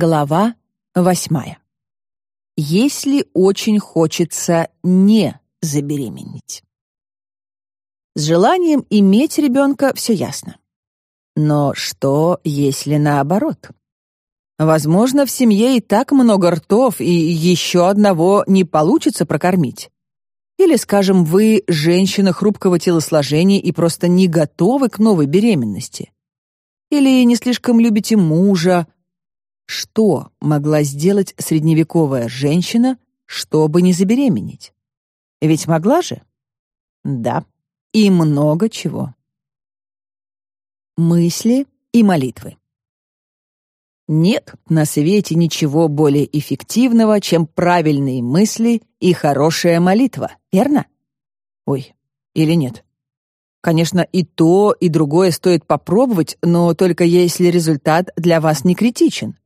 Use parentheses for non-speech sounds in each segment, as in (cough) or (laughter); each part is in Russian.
Глава восьмая. Если очень хочется не забеременеть. С желанием иметь ребенка все ясно. Но что, если наоборот? Возможно, в семье и так много ртов, и еще одного не получится прокормить. Или, скажем, вы женщина хрупкого телосложения и просто не готовы к новой беременности. Или не слишком любите мужа. Что могла сделать средневековая женщина, чтобы не забеременеть? Ведь могла же? Да, и много чего. Мысли и молитвы. Нет на свете ничего более эффективного, чем правильные мысли и хорошая молитва, верно? Ой, или нет? Конечно, и то, и другое стоит попробовать, но только если результат для вас не критичен.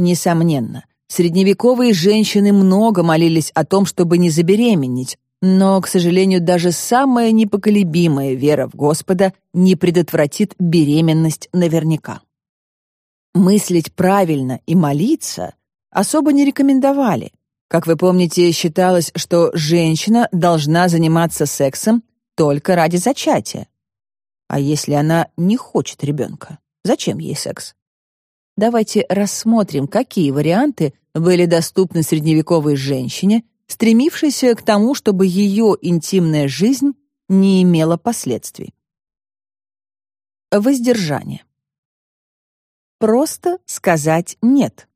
Несомненно, средневековые женщины много молились о том, чтобы не забеременеть, но, к сожалению, даже самая непоколебимая вера в Господа не предотвратит беременность наверняка. Мыслить правильно и молиться особо не рекомендовали. Как вы помните, считалось, что женщина должна заниматься сексом только ради зачатия. А если она не хочет ребенка, зачем ей секс? Давайте рассмотрим, какие варианты были доступны средневековой женщине, стремившейся к тому, чтобы ее интимная жизнь не имела последствий. Воздержание. Просто сказать «нет».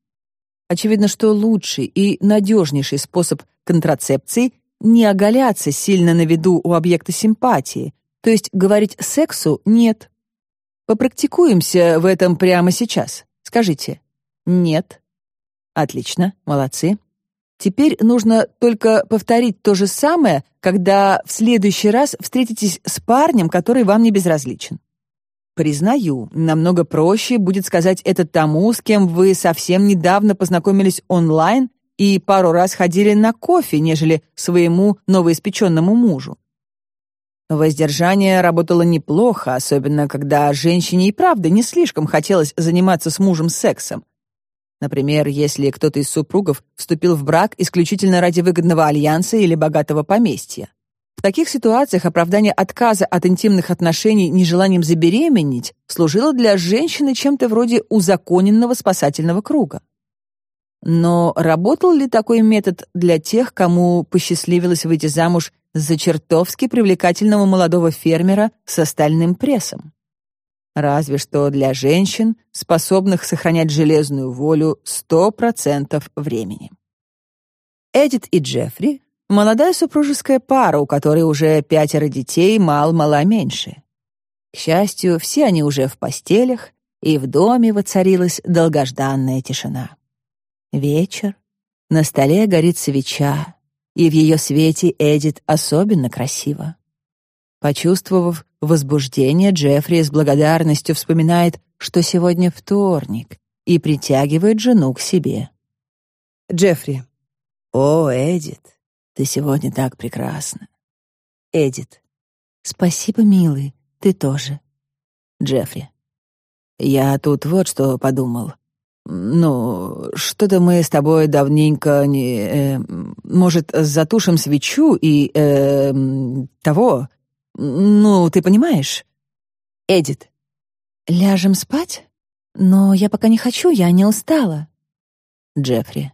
Очевидно, что лучший и надежнейший способ контрацепции — не оголяться сильно на виду у объекта симпатии, то есть говорить сексу «нет». Попрактикуемся в этом прямо сейчас. Скажите «нет». Отлично, молодцы. Теперь нужно только повторить то же самое, когда в следующий раз встретитесь с парнем, который вам не безразличен. Признаю, намного проще будет сказать это тому, с кем вы совсем недавно познакомились онлайн и пару раз ходили на кофе, нежели своему новоиспеченному мужу. Воздержание работало неплохо, особенно когда женщине и правда не слишком хотелось заниматься с мужем сексом. Например, если кто-то из супругов вступил в брак исключительно ради выгодного альянса или богатого поместья. В таких ситуациях оправдание отказа от интимных отношений нежеланием забеременеть служило для женщины чем-то вроде узаконенного спасательного круга. Но работал ли такой метод для тех, кому посчастливилось выйти замуж за чертовски привлекательного молодого фермера с остальным прессом? Разве что для женщин, способных сохранять железную волю 100% времени. Эдит и Джеффри Молодая супружеская пара, у которой уже пятеро детей, мал-мала меньше. К счастью, все они уже в постелях, и в доме воцарилась долгожданная тишина. Вечер, на столе горит свеча, и в ее свете Эдит особенно красиво. Почувствовав возбуждение, Джеффри с благодарностью вспоминает, что сегодня вторник, и притягивает жену к себе. Джеффри. «О, Эдит, ты сегодня так прекрасна. Эдит. Спасибо, милый, ты тоже. Джеффри. Я тут вот что подумал. Ну, что-то мы с тобой давненько не... Э, может, затушим свечу и... Э, того... Ну, ты понимаешь? Эдит. Ляжем спать? Но я пока не хочу, я не устала. Джеффри.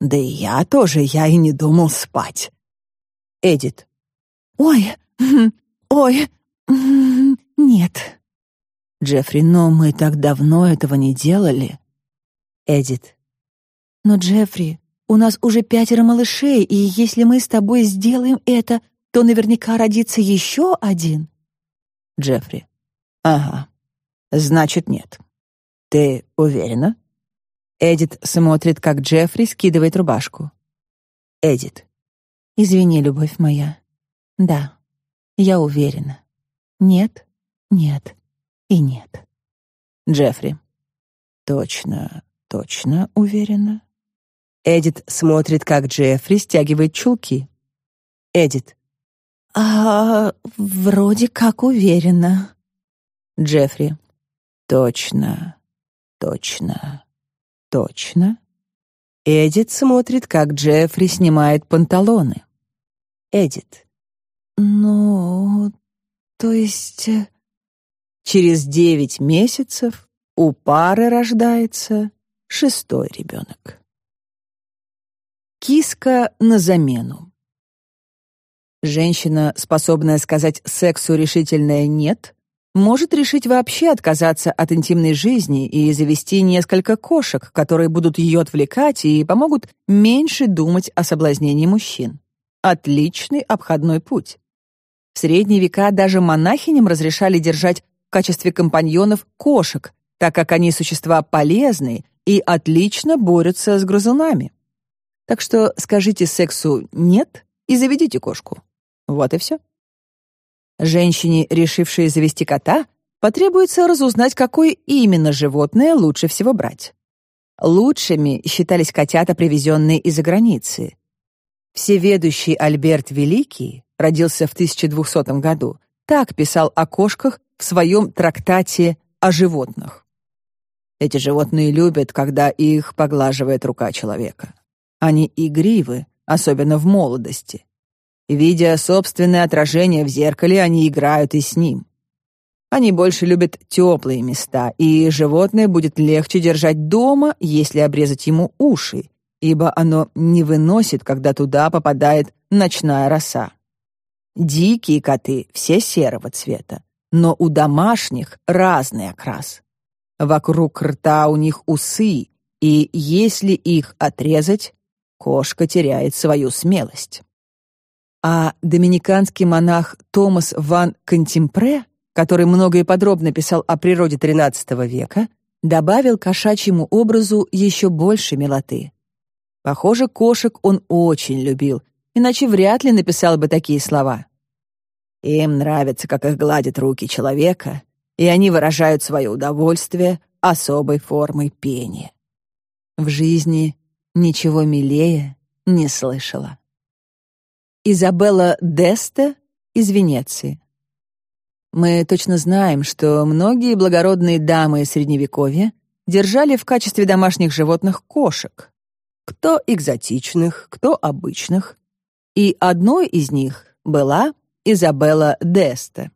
Да и я тоже, я и не думал спать. Эдит. Ой, (laughs) ой, (laughs) нет. Джеффри, но мы так давно этого не делали. Эдит. Но, Джеффри, у нас уже пятеро малышей, и если мы с тобой сделаем это, то наверняка родится еще один. Джеффри. Ага. Значит, нет. Ты уверена? Эдит смотрит, как Джеффри скидывает рубашку. Эдит. «Извини, любовь моя. Да, я уверена. Нет, нет и нет». Джеффри. «Точно, точно уверена?» Эдит смотрит, как Джеффри стягивает чулки. Эдит. «А, вроде как уверена». Джеффри. «Точно, точно». Точно. Эдит смотрит, как Джеффри снимает панталоны. Эдит. Ну, то есть... Э, Через девять месяцев у пары рождается шестой ребенок. Киска на замену. Женщина, способная сказать сексу решительное «нет», может решить вообще отказаться от интимной жизни и завести несколько кошек, которые будут ее отвлекать и помогут меньше думать о соблазнении мужчин. Отличный обходной путь. В средние века даже монахиням разрешали держать в качестве компаньонов кошек, так как они существа полезные и отлично борются с грызунами. Так что скажите сексу «нет» и заведите кошку. Вот и все. Женщине, решившей завести кота, потребуется разузнать, какое именно животное лучше всего брать. Лучшими считались котята, привезенные из-за границы. Всеведущий Альберт Великий родился в 1200 году, так писал о кошках в своем трактате о животных. Эти животные любят, когда их поглаживает рука человека. Они игривы, особенно в молодости. Видя собственное отражение в зеркале, они играют и с ним. Они больше любят теплые места, и животное будет легче держать дома, если обрезать ему уши, ибо оно не выносит, когда туда попадает ночная роса. Дикие коты все серого цвета, но у домашних разный окрас. Вокруг рта у них усы, и если их отрезать, кошка теряет свою смелость а доминиканский монах Томас ван Контемпре, который много и подробно писал о природе XIII века, добавил кошачьему образу еще больше милоты. Похоже, кошек он очень любил, иначе вряд ли написал бы такие слова. Им нравится, как их гладят руки человека, и они выражают свое удовольствие особой формой пения. В жизни ничего милее не слышала. Изабелла Десте из Венеции. Мы точно знаем, что многие благородные дамы Средневековья держали в качестве домашних животных кошек. Кто экзотичных, кто обычных. И одной из них была Изабелла Десте.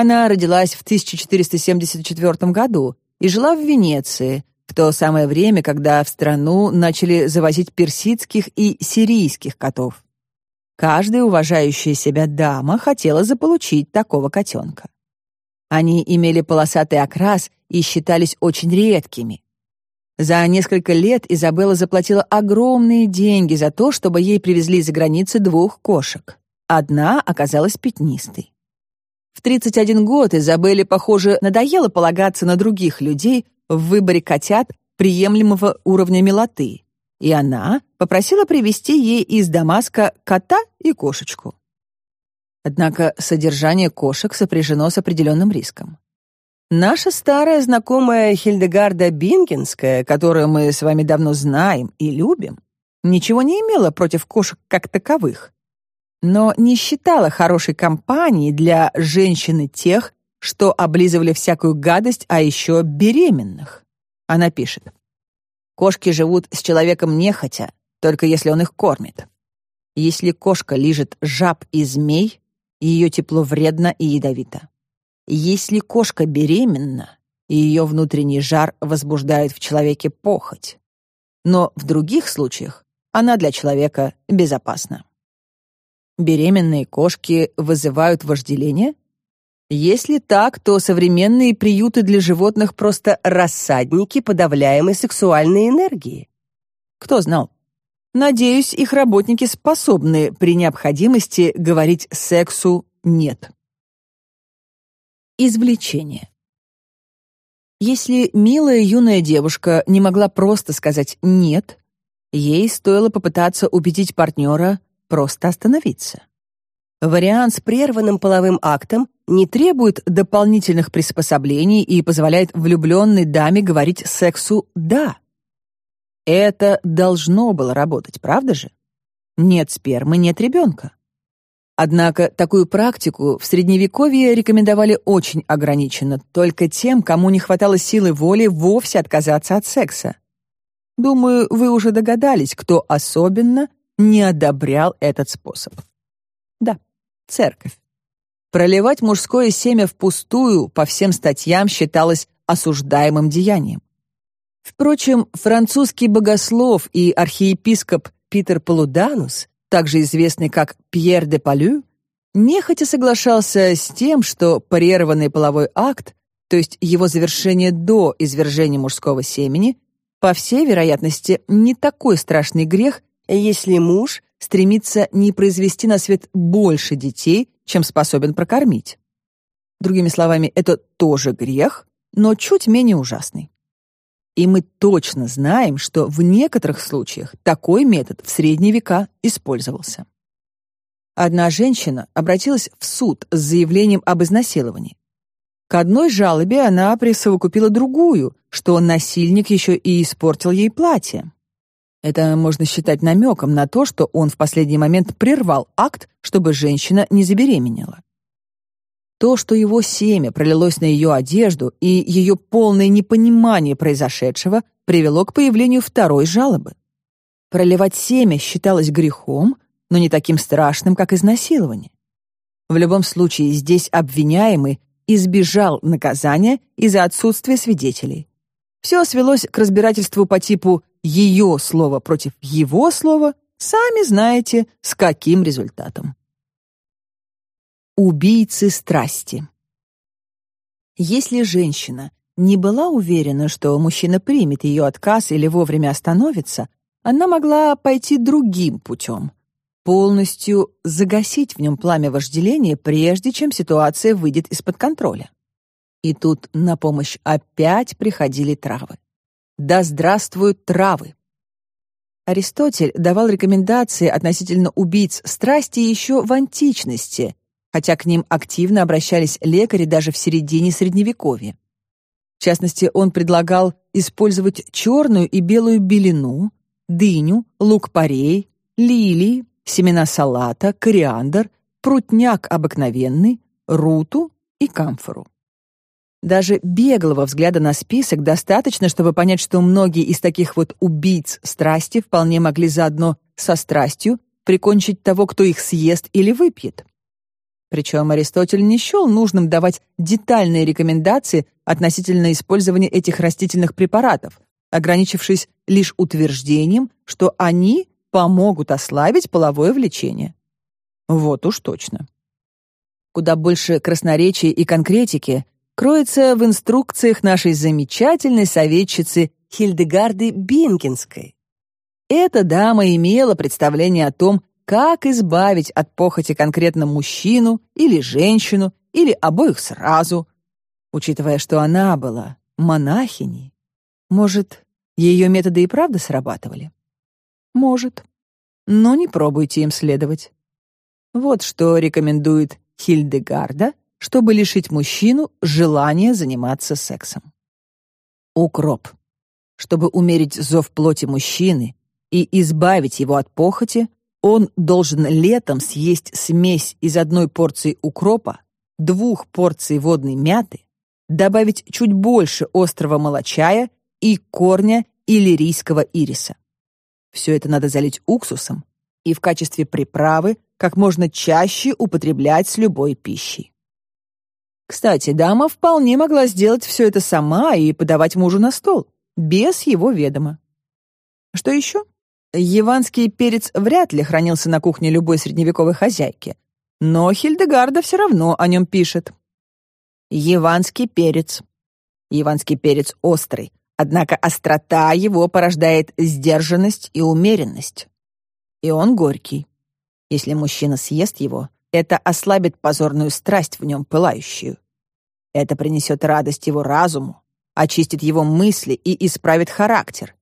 Она родилась в 1474 году и жила в Венеции, в то самое время, когда в страну начали завозить персидских и сирийских котов. Каждая уважающая себя дама хотела заполучить такого котенка. Они имели полосатый окрас и считались очень редкими. За несколько лет Изабелла заплатила огромные деньги за то, чтобы ей привезли за границы двух кошек. Одна оказалась пятнистой. В 31 год Изабелле, похоже, надоело полагаться на других людей в выборе котят приемлемого уровня милоты, и она попросила привезти ей из Дамаска кота и кошечку. Однако содержание кошек сопряжено с определенным риском. Наша старая знакомая Хильдегарда Бингенская, которую мы с вами давно знаем и любим, ничего не имела против кошек как таковых, но не считала хорошей компанией для женщины тех, что облизывали всякую гадость, а еще беременных. Она пишет. Кошки живут с человеком нехотя, только если он их кормит. Если кошка лижет жаб и змей, ее тепло вредно и ядовито. Если кошка беременна, ее внутренний жар возбуждает в человеке похоть. Но в других случаях она для человека безопасна. Беременные кошки вызывают вожделение — если так, то современные приюты для животных просто рассадники подавляемой сексуальной энергии. Кто знал? Надеюсь, их работники способны при необходимости говорить сексу «нет». Извлечение. Если милая юная девушка не могла просто сказать «нет», ей стоило попытаться убедить партнера просто остановиться. Вариант с прерванным половым актом не требует дополнительных приспособлений и позволяет влюбленной даме говорить сексу «да». Это должно было работать, правда же? Нет спермы, нет ребенка. Однако такую практику в Средневековье рекомендовали очень ограниченно, только тем, кому не хватало силы воли вовсе отказаться от секса. Думаю, вы уже догадались, кто особенно не одобрял этот способ. Да, церковь. Проливать мужское семя впустую по всем статьям считалось осуждаемым деянием. Впрочем, французский богослов и архиепископ Питер Полудалус, также известный как Пьер де Палю, нехотя соглашался с тем, что парированный половой акт, то есть его завершение до извержения мужского семени, по всей вероятности, не такой страшный грех, если муж стремится не произвести на свет больше детей, чем способен прокормить. Другими словами, это тоже грех, но чуть менее ужасный. И мы точно знаем, что в некоторых случаях такой метод в средние века использовался. Одна женщина обратилась в суд с заявлением об изнасиловании. К одной жалобе она присовокупила другую, что насильник еще и испортил ей платье. Это можно считать намеком на то, что он в последний момент прервал акт, чтобы женщина не забеременела. То, что его семя пролилось на ее одежду и ее полное непонимание произошедшего, привело к появлению второй жалобы. Проливать семя считалось грехом, но не таким страшным, как изнасилование. В любом случае, здесь обвиняемый избежал наказания из-за отсутствия свидетелей. Все свелось к разбирательству по типу ее слово против его слова, сами знаете, с каким результатом. Убийцы страсти. Если женщина не была уверена, что мужчина примет ее отказ или вовремя остановится, она могла пойти другим путем полностью загасить в нем пламя вожделения, прежде чем ситуация выйдет из-под контроля. И тут на помощь опять приходили травы. Да здравствуют травы! Аристотель давал рекомендации относительно убийц страсти еще в античности, хотя к ним активно обращались лекари даже в середине Средневековья. В частности, он предлагал использовать черную и белую белину, дыню, лук-порей, лилии, семена салата, кориандр, прутняк обыкновенный, руту и камфору. Даже беглого взгляда на список достаточно, чтобы понять, что многие из таких вот убийц страсти вполне могли заодно со страстью прикончить того, кто их съест или выпьет. Причем Аристотель не счел нужным давать детальные рекомендации относительно использования этих растительных препаратов, ограничившись лишь утверждением, что они помогут ослабить половое влечение. Вот уж точно. Куда больше красноречия и конкретики кроется в инструкциях нашей замечательной советчицы Хильдегарды Бинкинской. Эта дама имела представление о том, как избавить от похоти конкретно мужчину или женщину, или обоих сразу, учитывая, что она была монахиней. Может, ее методы и правда срабатывали? Может. Но не пробуйте им следовать. Вот что рекомендует Хильдегарда, чтобы лишить мужчину желания заниматься сексом. Укроп. Чтобы умерить зов плоти мужчины и избавить его от похоти, он должен летом съесть смесь из одной порции укропа, двух порций водной мяты, добавить чуть больше острого молочая и корня иллирийского ириса. Все это надо залить уксусом и в качестве приправы как можно чаще употреблять с любой пищей. Кстати, дама вполне могла сделать все это сама и подавать мужу на стол, без его ведома. Что еще? Яванский перец вряд ли хранился на кухне любой средневековой хозяйки, но Хильдегарда все равно о нем пишет. Яванский перец. Яванский перец острый, однако острота его порождает сдержанность и умеренность. И он горький. Если мужчина съест его, это ослабит позорную страсть в нем пылающую. Это принесет радость его разуму, очистит его мысли и исправит характер,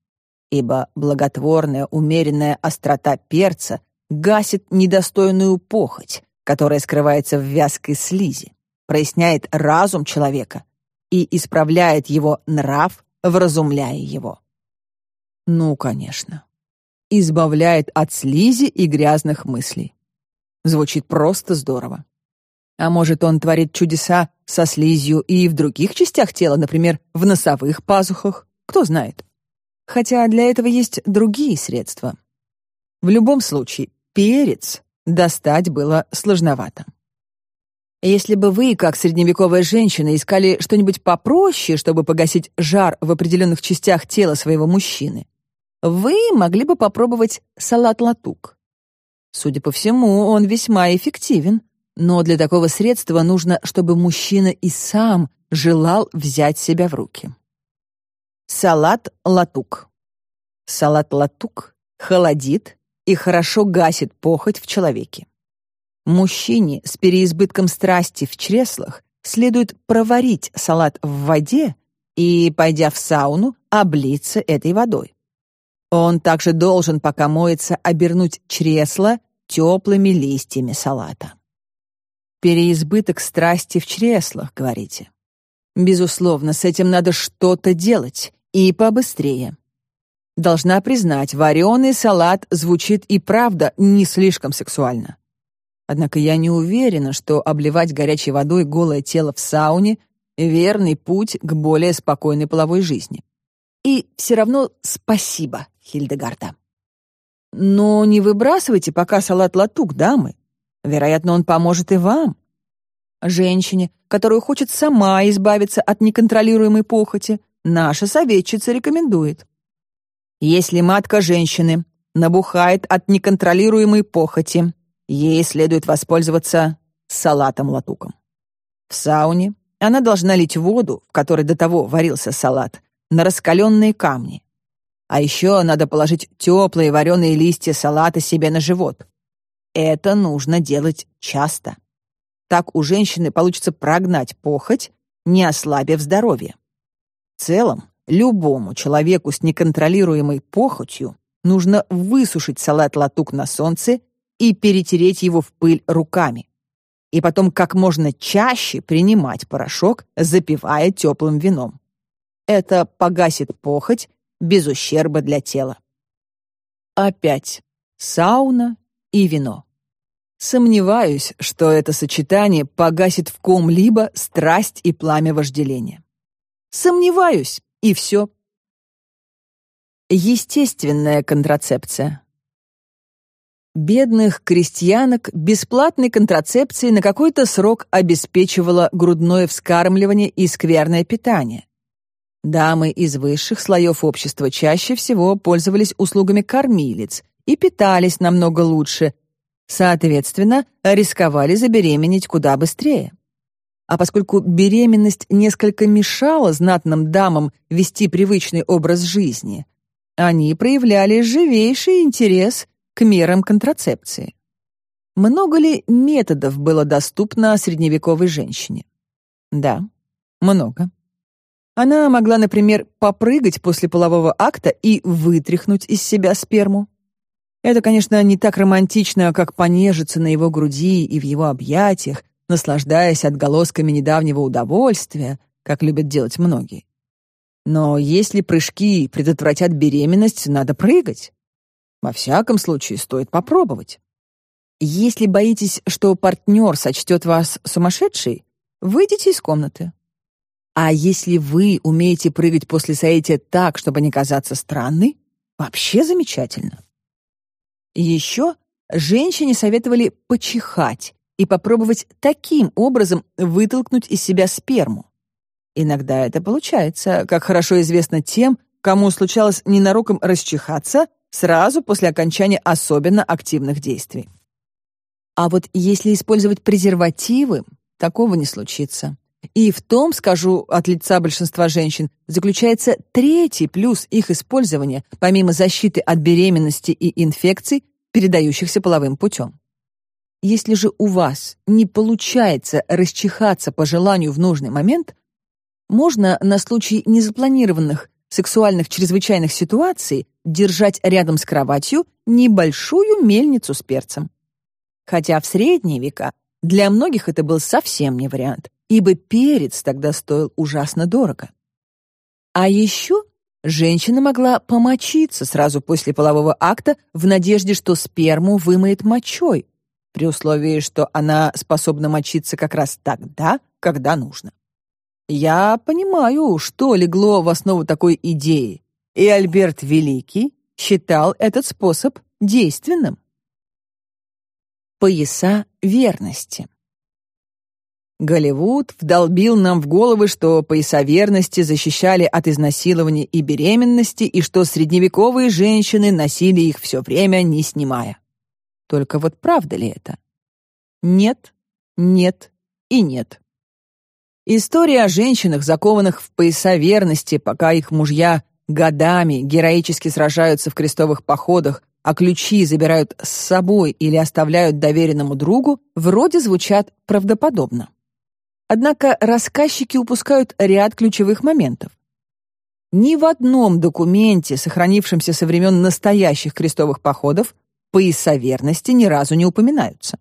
ибо благотворная умеренная острота перца гасит недостойную похоть, которая скрывается в вязкой слизи, проясняет разум человека и исправляет его нрав, вразумляя его. Ну, конечно. Избавляет от слизи и грязных мыслей. Звучит просто здорово. А может, он творит чудеса со слизью и в других частях тела, например, в носовых пазухах? Кто знает. хотя для этого есть другие средства. В любом случае, перец достать было сложновато. Если бы вы, как средневековая женщина, искали что-нибудь попроще, чтобы погасить жар в определенных частях тела своего мужчины, вы могли бы попробовать салат-латук. Судя по всему, он весьма эффективен, но для такого средства нужно, чтобы мужчина и сам желал взять себя в руки. Салат-латук. Салат-латук холодит и хорошо гасит похоть в человеке. Мужчине с переизбытком страсти в чреслах следует проварить салат в воде и, пойдя в сауну, облиться этой водой. Он также должен, пока моется, обернуть чресла теплыми листьями салата. Переизбыток страсти в чреслах, говорите. Безусловно, с этим надо что-то делать, и побыстрее. Должна признать, вареный салат звучит и правда не слишком сексуально. Однако я не уверена, что обливать горячей водой голое тело в сауне — верный путь к более спокойной половой жизни. И все равно спасибо, Хильдегарда. Но не выбрасывайте пока салат-латук, дамы. Вероятно, он поможет и вам. Женщине, которая хочет сама избавиться от неконтролируемой похоти, наша советчица рекомендует. Если матка женщины набухает от неконтролируемой похоти, ей следует воспользоваться салатом-латуком. В сауне она должна лить воду, в которой до того варился салат, на раскаленные камни. А еще надо положить теплые вареные листья салата себе на живот. Это нужно делать часто. Так у женщины получится прогнать похоть, не ослабив здоровье. В целом, любому человеку с неконтролируемой похотью нужно высушить салат-латук на солнце и перетереть его в пыль руками. И потом как можно чаще принимать порошок, запивая теплым вином. Это погасит похоть без ущерба для тела. Опять сауна и вино. Сомневаюсь, что это сочетание погасит в ком-либо страсть и пламя вожделения. Сомневаюсь, и все. Естественная контрацепция. Бедных крестьянок бесплатной контрацепцией на какой-то срок обеспечивало грудное вскармливание и скверное питание. Дамы из высших слоев общества чаще всего пользовались услугами кормилец и питались намного лучше, соответственно, рисковали забеременеть куда быстрее. А поскольку беременность несколько мешала знатным дамам вести привычный образ жизни, они проявляли живейший интерес к мерам контрацепции. Много ли методов было доступно средневековой женщине? Да, много. Она могла, например, попрыгать после полового акта и вытряхнуть из себя сперму. Это, конечно, не так романтично, как понежиться на его груди и в его объятиях, наслаждаясь отголосками недавнего удовольствия, как любят делать многие. Но если прыжки предотвратят беременность, надо прыгать. Во всяком случае, стоит попробовать. Если боитесь, что партнер сочтет вас сумасшедшей, выйдите из комнаты. А если вы умеете прыгать после соития так, чтобы не казаться странной, вообще замечательно. Еще женщине советовали почихать и попробовать таким образом вытолкнуть из себя сперму. Иногда это получается, как хорошо известно тем, кому случалось ненароком расчихаться сразу после окончания особенно активных действий. А вот если использовать презервативы, такого не случится. И в том, скажу от лица большинства женщин, заключается третий плюс их использования, помимо защиты от беременности и инфекций, передающихся половым путем. Если же у вас не получается расчихаться по желанию в нужный момент, можно на случай незапланированных сексуальных чрезвычайных ситуаций держать рядом с кроватью небольшую мельницу с перцем. Хотя в средние века для многих это был совсем не вариант ибо перец тогда стоил ужасно дорого. А еще женщина могла помочиться сразу после полового акта в надежде, что сперму вымоет мочой, при условии, что она способна мочиться как раз тогда, когда нужно. Я понимаю, что легло в основу такой идеи, и Альберт Великий считал этот способ действенным. Пояса верности Голливуд вдолбил нам в головы, что пояса верности защищали от изнасилования и беременности, и что средневековые женщины носили их все время, не снимая. Только вот правда ли это? Нет, нет и нет. История о женщинах, закованных в пояса верности, пока их мужья годами героически сражаются в крестовых походах, а ключи забирают с собой или оставляют доверенному другу, вроде звучат правдоподобно. Однако рассказчики упускают ряд ключевых моментов. Ни в одном документе, сохранившемся со времен настоящих крестовых походов, пояса верности ни разу не упоминаются.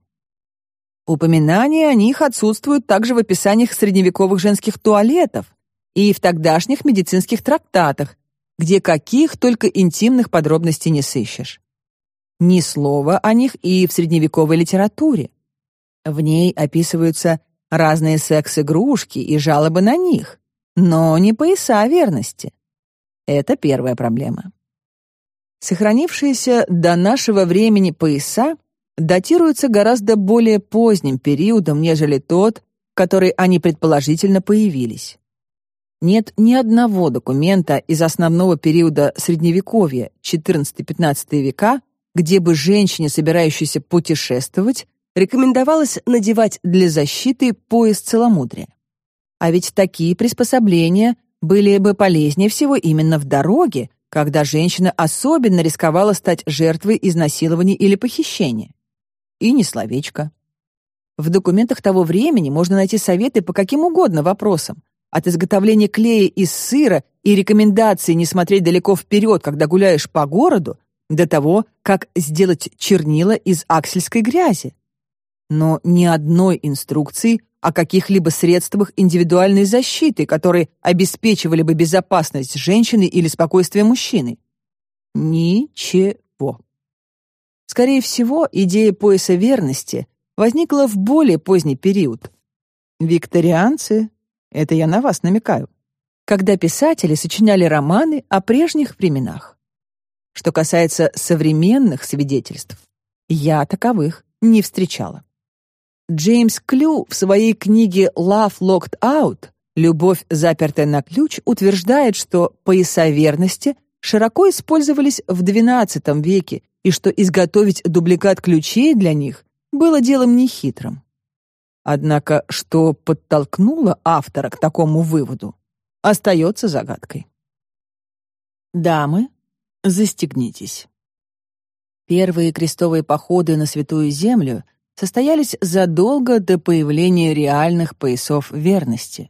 Упоминания о них отсутствуют также в описаниях средневековых женских туалетов и в тогдашних медицинских трактатах, где каких только интимных подробностей не сыщешь. Ни слова о них и в средневековой литературе. В ней описываются разные секс-игрушки и жалобы на них, но не пояса верности. Это первая проблема. Сохранившиеся до нашего времени пояса датируются гораздо более поздним периодом, нежели тот, в который они предположительно появились. Нет ни одного документа из основного периода Средневековья, XIV-XV века, где бы женщине, собирающейся путешествовать, рекомендовалось надевать для защиты пояс целомудрия. А ведь такие приспособления были бы полезнее всего именно в дороге, когда женщина особенно рисковала стать жертвой изнасилования или похищения. И не словечко. В документах того времени можно найти советы по каким угодно вопросам, от изготовления клея из сыра и рекомендации не смотреть далеко вперед, когда гуляешь по городу, до того, как сделать чернила из аксельской грязи но ни одной инструкции о каких-либо средствах индивидуальной защиты, которые обеспечивали бы безопасность женщины или спокойствие мужчины. Ничего. Скорее всего, идея пояса верности возникла в более поздний период. Викторианцы, это я на вас намекаю, когда писатели сочиняли романы о прежних временах. Что касается современных свидетельств, я таковых не встречала. Джеймс Клю в своей книге Love Locked Out Любовь, запертая на ключ, утверждает, что пояса верности широко использовались в XII веке и что изготовить дубликат ключей для них было делом нехитрым. Однако, что подтолкнуло автора к такому выводу, остается загадкой. Дамы, застегнитесь. Первые крестовые походы на Святую Землю — состоялись задолго до появления реальных поясов верности.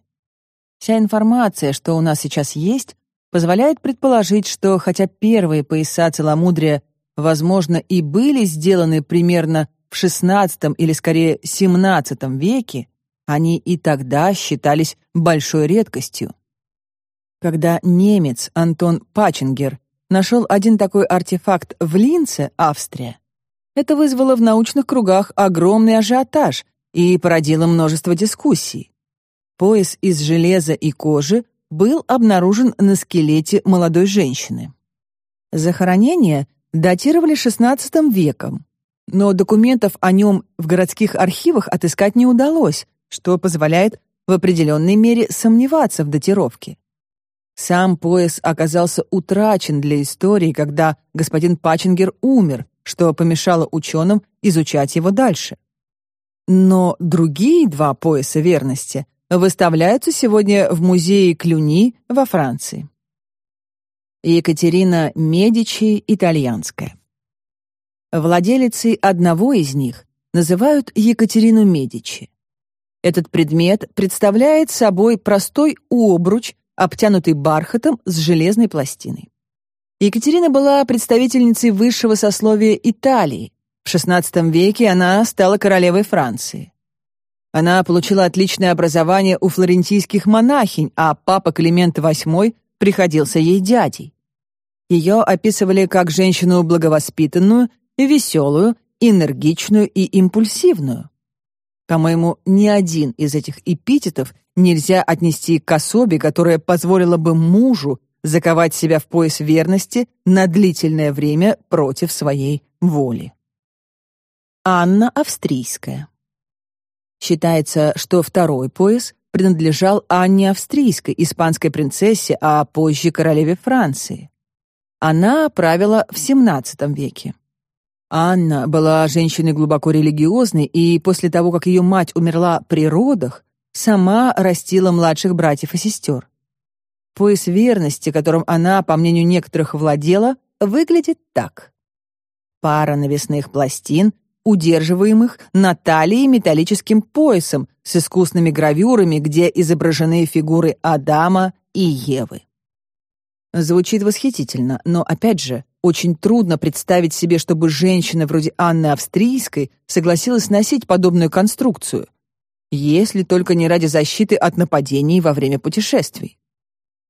Вся информация, что у нас сейчас есть, позволяет предположить, что хотя первые пояса целомудрия, возможно, и были сделаны примерно в XVI или скорее XVII веке, они и тогда считались большой редкостью. Когда немец Антон Пачингер нашел один такой артефакт в Линце, Австрия, это вызвало в научных кругах огромный ажиотаж и породило множество дискуссий. Пояс из железа и кожи был обнаружен на скелете молодой женщины. Захоронение датировали XVI веком, но документов о нем в городских архивах отыскать не удалось, что позволяет в определенной мере сомневаться в датировке. Сам пояс оказался утрачен для истории, когда господин Пачингер умер, что помешало ученым изучать его дальше. Но другие два пояса верности выставляются сегодня в музее Клюни во Франции. Екатерина Медичи итальянская. Владелицей одного из них называют Екатерину Медичи. Этот предмет представляет собой простой обруч, обтянутый бархатом с железной пластиной. Екатерина была представительницей высшего сословия Италии. В XVI веке она стала королевой Франции. Она получила отличное образование у флорентийских монахинь, а папа Климент VIII приходился ей дядей. Ее описывали как женщину благовоспитанную, веселую, энергичную и импульсивную. По-моему, ни один из этих эпитетов нельзя отнести к особе, которая позволила бы мужу заковать себя в пояс верности на длительное время против своей воли. Анна Австрийская Считается, что второй пояс принадлежал Анне Австрийской, испанской принцессе, а позже королеве Франции. Она правила в XVII веке. Анна была женщиной глубоко религиозной, и после того, как ее мать умерла при родах, сама растила младших братьев и сестер. Пояс верности, которым она, по мнению некоторых, владела, выглядит так. Пара навесных пластин, удерживаемых на талии металлическим поясом с искусными гравюрами, где изображены фигуры Адама и Евы. Звучит восхитительно, но, опять же, очень трудно представить себе, чтобы женщина вроде Анны Австрийской согласилась носить подобную конструкцию, если только не ради защиты от нападений во время путешествий.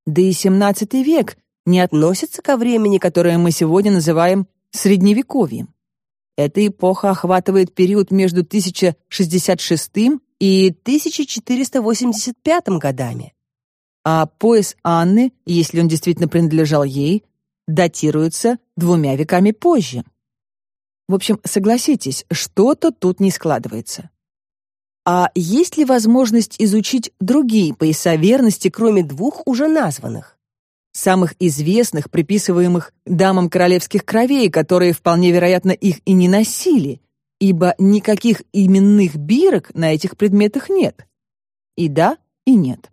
Да и XVII век не относится ко времени, которое мы сегодня называем Средневековьем. Эта эпоха охватывает период между 1066 и 1485 годами. А пояс Анны, если он действительно принадлежал ей, датируется двумя веками позже. В общем, согласитесь, что-то тут не складывается. А есть ли возможность изучить другие пояса верности, кроме двух уже названных? Самых известных, приписываемых дамам королевских кровей, которые вполне вероятно их и не носили, ибо никаких именных бирок на этих предметах нет. И да, и нет.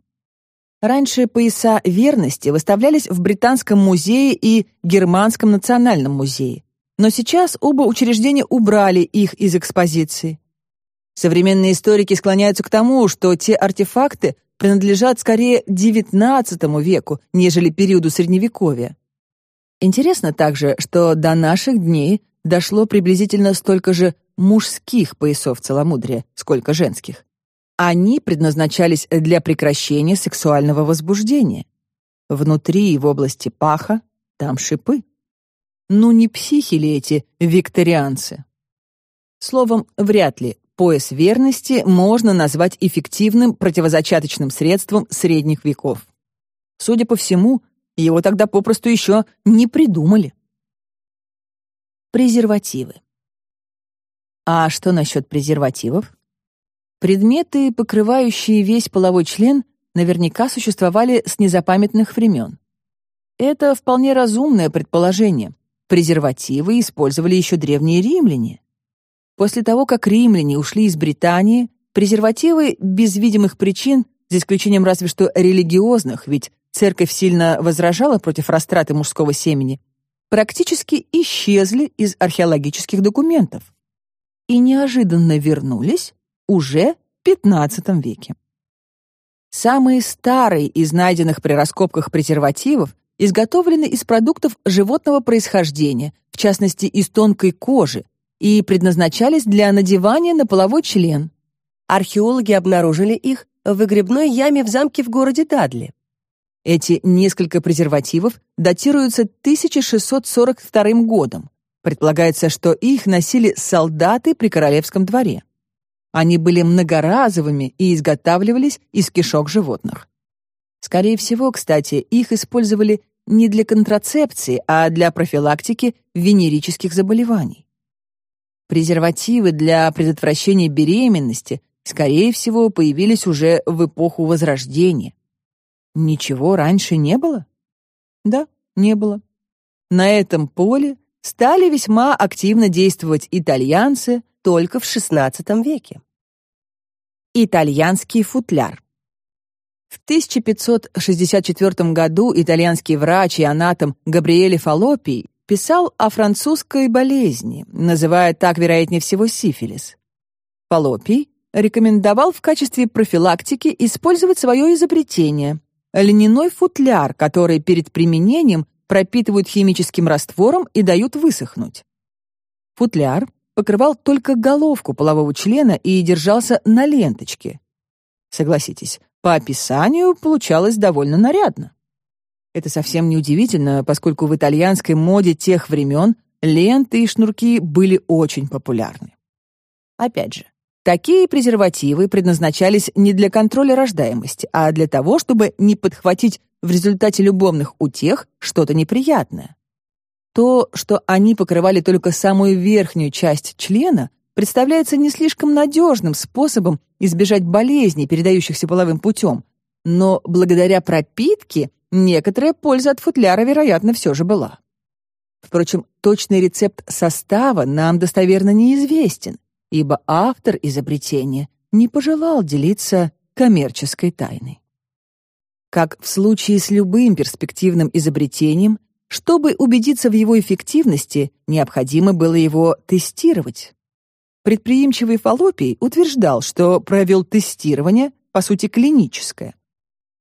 Раньше пояса верности выставлялись в Британском музее и Германском национальном музее, но сейчас оба учреждения убрали их из экспозиции. Современные историки склоняются к тому, что те артефакты принадлежат скорее XIX веку, нежели периоду Средневековья. Интересно также, что до наших дней дошло приблизительно столько же мужских поясов целомудрия, сколько женских. Они предназначались для прекращения сексуального возбуждения. Внутри и в области паха там шипы. Ну не психи ли эти викторианцы? Словом, вряд ли пояс верности можно назвать эффективным противозачаточным средством средних веков. Судя по всему, его тогда попросту еще не придумали. Презервативы. А что насчет презервативов? Предметы, покрывающие весь половой член, наверняка существовали с незапамятных времен. Это вполне разумное предположение. Презервативы использовали еще древние римляне. После того, как римляне ушли из Британии, презервативы без видимых причин, за исключением разве что религиозных, ведь церковь сильно возражала против растраты мужского семени, практически исчезли из археологических документов и неожиданно вернулись уже в XV веке. Самые старые из найденных при раскопках презервативов изготовлены из продуктов животного происхождения, в частности из тонкой кожи, и предназначались для надевания на половой член. Археологи обнаружили их в выгребной яме в замке в городе Дадли. Эти несколько презервативов датируются 1642 годом. Предполагается, что их носили солдаты при королевском дворе. Они были многоразовыми и изготавливались из кишок животных. Скорее всего, кстати, их использовали не для контрацепции, а для профилактики венерических заболеваний. Презервативы для предотвращения беременности, скорее всего, появились уже в эпоху Возрождения. Ничего раньше не было? Да, не было. На этом поле стали весьма активно действовать итальянцы только в XVI веке. Итальянский футляр. В 1564 году итальянский врач и анатом Габриэле Фаллопий писал о французской болезни, называя так, вероятнее всего, сифилис. Фаллопий рекомендовал в качестве профилактики использовать свое изобретение — льняной футляр, который перед применением пропитывают химическим раствором и дают высохнуть. Футляр покрывал только головку полового члена и держался на ленточке. Согласитесь, по описанию получалось довольно нарядно. Это совсем не удивительно, поскольку в итальянской моде тех времен ленты и шнурки были очень популярны. Опять же, такие презервативы предназначались не для контроля рождаемости, а для того, чтобы не подхватить в результате любовных утех что-то неприятное. То, что они покрывали только самую верхнюю часть члена, представляется не слишком надежным способом избежать болезней, передающихся половым путем, но благодаря пропитке некоторая польза от футляра, вероятно, все же была. Впрочем, точный рецепт состава нам достоверно неизвестен, ибо автор изобретения не пожелал делиться коммерческой тайной. Как в случае с любым перспективным изобретением, чтобы убедиться в его эффективности, необходимо было его тестировать. Предприимчивый Фаллопий утверждал, что провел тестирование, по сути, клиническое.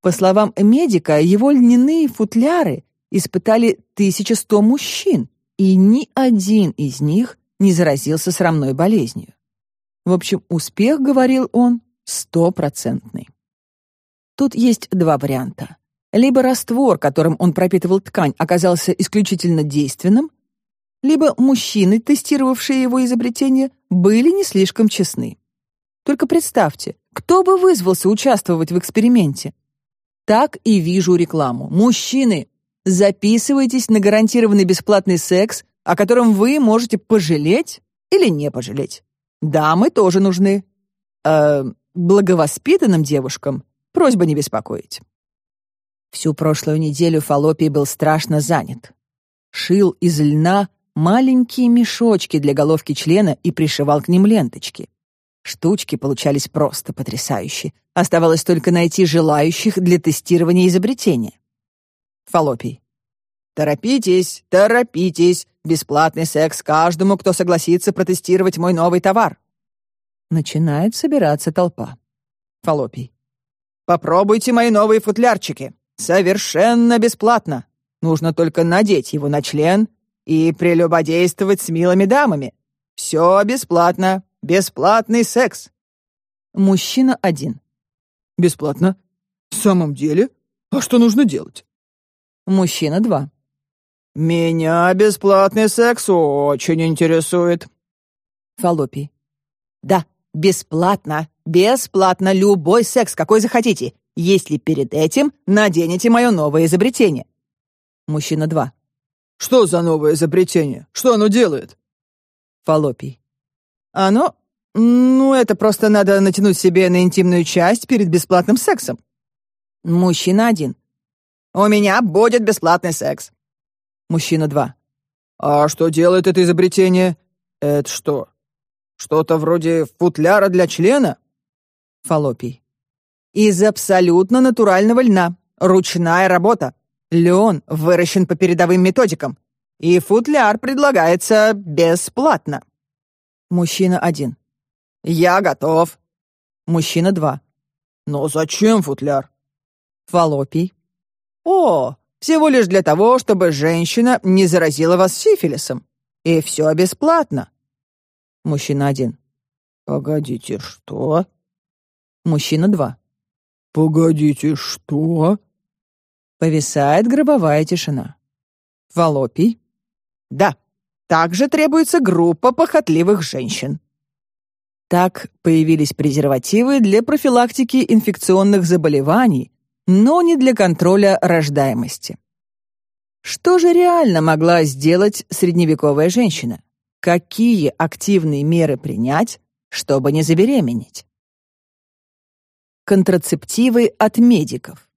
По словам медика, его льняные футляры испытали 1100 мужчин, и ни один из них не заразился срамной болезнью. В общем, успех, говорил он, стопроцентный. Тут есть два варианта. Либо раствор, которым он пропитывал ткань, оказался исключительно действенным, либо мужчины, тестировавшие его изобретение, были не слишком честны. Только представьте, кто бы вызвался участвовать в эксперименте? Так и вижу рекламу. Мужчины, записывайтесь на гарантированный бесплатный секс, о котором вы можете пожалеть или не пожалеть. Дамы тоже нужны. Э, благовоспитанным девушкам просьба не беспокоить. Всю прошлую неделю Фалопий был страшно занят. Шил из льна маленькие мешочки для головки члена и пришивал к ним ленточки. Штучки получались просто потрясающие. Оставалось только найти желающих для тестирования изобретения. Фалопий. «Торопитесь, торопитесь! Бесплатный секс каждому, кто согласится протестировать мой новый товар!» Начинает собираться толпа. Фалопий. «Попробуйте мои новые футлярчики!» Совершенно бесплатно. Нужно только надеть его на член и прелюбодействовать с милыми дамами. Все бесплатно. Бесплатный секс. Мужчина один. Бесплатно? В самом деле? А что нужно делать? Мужчина два. Меня бесплатный секс очень интересует. Фалопий. Да, бесплатно. Бесплатно любой секс, какой захотите если перед этим наденете мое новое изобретение. Мужчина 2. Что за новое изобретение? Что оно делает? Фалопий. Оно... Ну, это просто надо натянуть себе на интимную часть перед бесплатным сексом. Мужчина 1. У меня будет бесплатный секс. Мужчина 2. А что делает это изобретение? Это что? Что-то вроде футляра для члена? Фалопий. Из абсолютно натурального льна. Ручная работа. Лен выращен по передовым методикам. И футляр предлагается бесплатно. Мужчина один. Я готов. Мужчина два. Но зачем футляр? Фалопий. О, всего лишь для того, чтобы женщина не заразила вас сифилисом. И все бесплатно. Мужчина один. Погодите, что? Мужчина два. «Погодите, что?» Повисает гробовая тишина. Волопий. «Да, также требуется группа похотливых женщин». Так появились презервативы для профилактики инфекционных заболеваний, но не для контроля рождаемости. Что же реально могла сделать средневековая женщина? Какие активные меры принять, чтобы не забеременеть? Контрацептивы от медиков.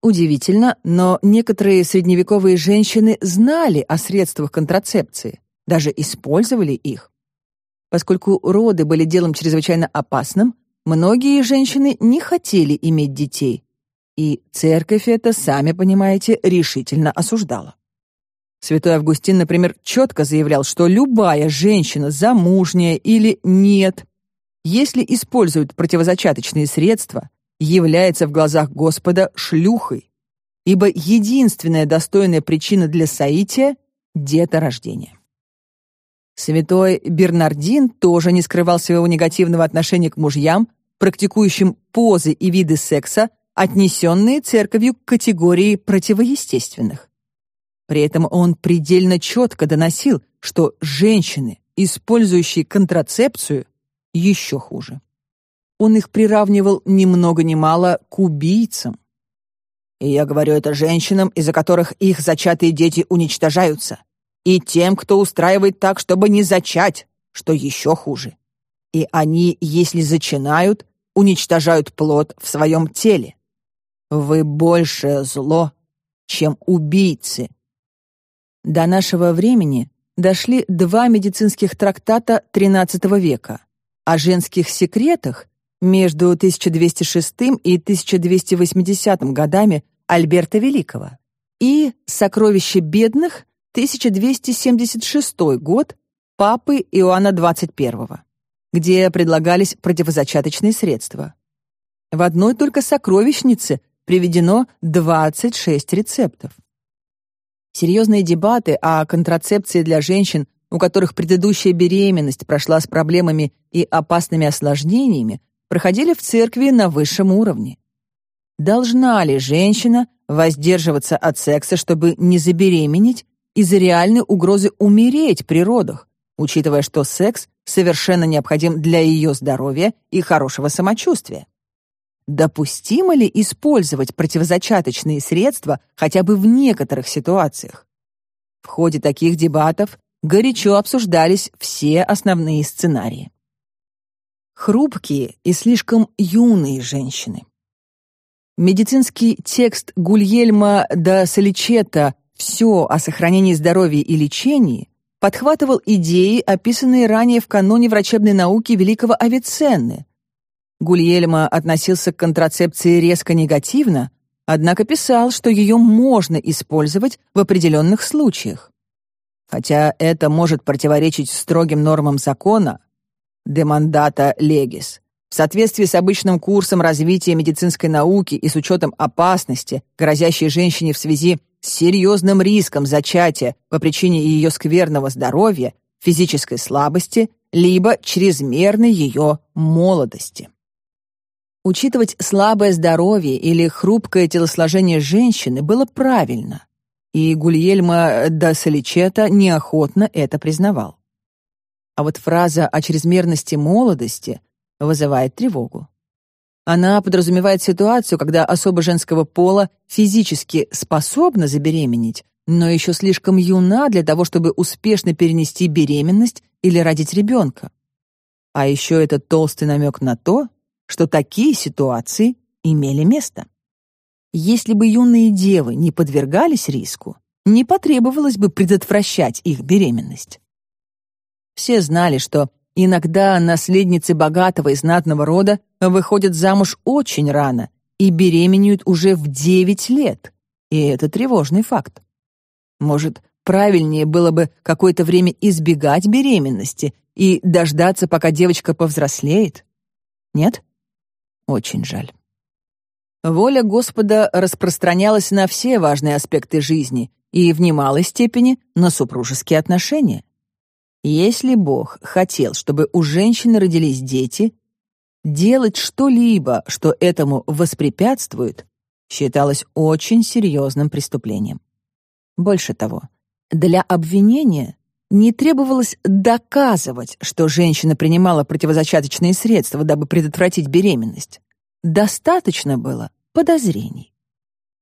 Удивительно, но некоторые средневековые женщины знали о средствах контрацепции, даже использовали их. Поскольку роды были делом чрезвычайно опасным, многие женщины не хотели иметь детей, и церковь это, сами понимаете, решительно осуждала. Святой Августин, например, четко заявлял, что любая женщина, замужняя или нет, если использует противозачаточные средства, является в глазах Господа шлюхой, ибо единственная достойная причина для соития — деторождение. Святой Бернардин тоже не скрывал своего негативного отношения к мужьям, практикующим позы и виды секса, отнесенные церковью к категории противоестественных. При этом он предельно четко доносил, что женщины, использующие контрацепцию, еще хуже. Он их приравнивал ни много ни мало к убийцам. И я говорю это женщинам, из-за которых их зачатые дети уничтожаются, и тем, кто устраивает так, чтобы не зачать, что еще хуже. И они, если зачинают, уничтожают плод в своем теле. Вы большее зло, чем убийцы. До нашего времени дошли два медицинских трактата XIII века о женских секретах между 1206 и 1280 годами Альберта Великого и «Сокровище бедных» 1276 год папы Иоанна XXI, где предлагались противозачаточные средства. В одной только сокровищнице приведено 26 рецептов. Серьезные дебаты о контрацепции для женщин, у которых предыдущая беременность прошла с проблемами и опасными осложнениями, проходили в церкви на высшем уровне. Должна ли женщина воздерживаться от секса, чтобы не забеременеть из-за реальной угрозы умереть при родах, учитывая, что секс совершенно необходим для ее здоровья и хорошего самочувствия? Допустимо ли использовать противозачаточные средства хотя бы в некоторых ситуациях? В ходе таких дебатов горячо обсуждались все основные сценарии. Хрупкие и слишком юные женщины. Медицинский текст Гульельма да Соличета «Все о сохранении здоровья и лечении» подхватывал идеи, описанные ранее в каноне врачебной науки великого Авиценны, Гульельма относился к контрацепции резко негативно, однако писал, что ее можно использовать в определенных случаях. Хотя это может противоречить строгим нормам закона «demandata legis», в соответствии с обычным курсом развития медицинской науки и с учетом опасности, грозящей женщине в связи с серьезным риском зачатия по причине ее скверного здоровья, физической слабости, либо чрезмерной ее молодости. Учитывать слабое здоровье или хрупкое телосложение женщины было правильно, и Гульельма да Соличета неохотно это признавал. А вот фраза о чрезмерности молодости вызывает тревогу. Она подразумевает ситуацию, когда особа женского пола физически способна забеременеть, но еще слишком юна для того, чтобы успешно перенести беременность или родить ребенка. А еще это толстый намек на то, что такие ситуации имели место. Если бы юные девы не подвергались риску, не потребовалось бы предотвращать их беременность. Все знали, что иногда наследницы богатого и знатного рода выходят замуж очень рано и беременеют уже в 9 лет, и это тревожный факт. Может, правильнее было бы какое-то время избегать беременности и дождаться, пока девочка повзрослеет? Нет? Очень жаль. Воля Господа распространялась на все важные аспекты жизни и в немалой степени на супружеские отношения. Если Бог хотел, чтобы у женщины родились дети, делать что-либо, что этому воспрепятствует, считалось очень серьезным преступлением. Больше того, для обвинения не требовалось доказывать, что женщина принимала противозачаточные средства, дабы предотвратить беременность. Достаточно было подозрений.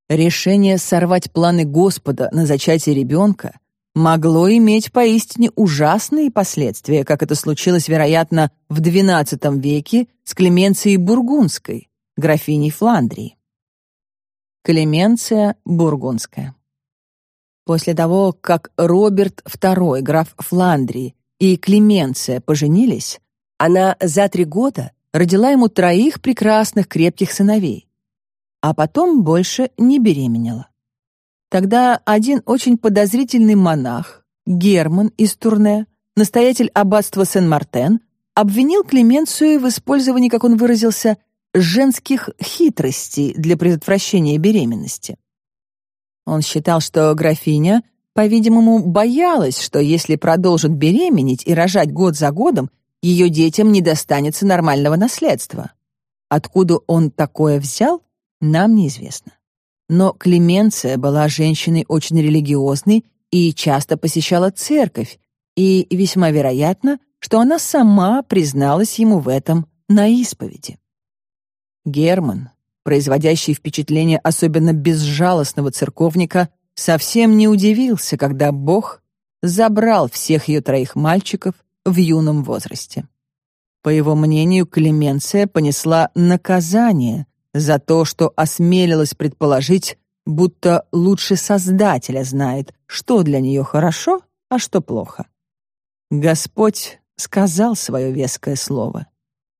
Решение сорвать планы Господа на зачатие ребенка могло иметь поистине ужасные последствия, как это случилось, вероятно, в XII веке с Клеменцией Бургундской, графиней Фландрии. Клеменция Бургундская После того, как Роберт II, граф Фландрии, и Клеменция поженились, она за три года родила ему троих прекрасных крепких сыновей, а потом больше не беременела. Тогда один очень подозрительный монах, Герман из Турне, настоятель аббатства Сен-Мартен, обвинил Клеменцию в использовании, как он выразился, женских хитростей для предотвращения беременности. Он считал, что графиня, по-видимому, боялась, что если продолжит беременеть и рожать год за годом, ее детям не достанется нормального наследства. Откуда он такое взял, нам неизвестно. Но Клеменция была женщиной очень религиозной и часто посещала церковь, и весьма вероятно, что она сама призналась ему в этом на исповеди. Герман, производящий впечатление особенно безжалостного церковника, совсем не удивился, когда Бог забрал всех ее троих мальчиков в юном возрасте. По его мнению, Клеменция понесла наказание за то, что осмелилась предположить, будто лучше Создателя знает, что для нее хорошо, а что плохо. Господь сказал свое веское слово,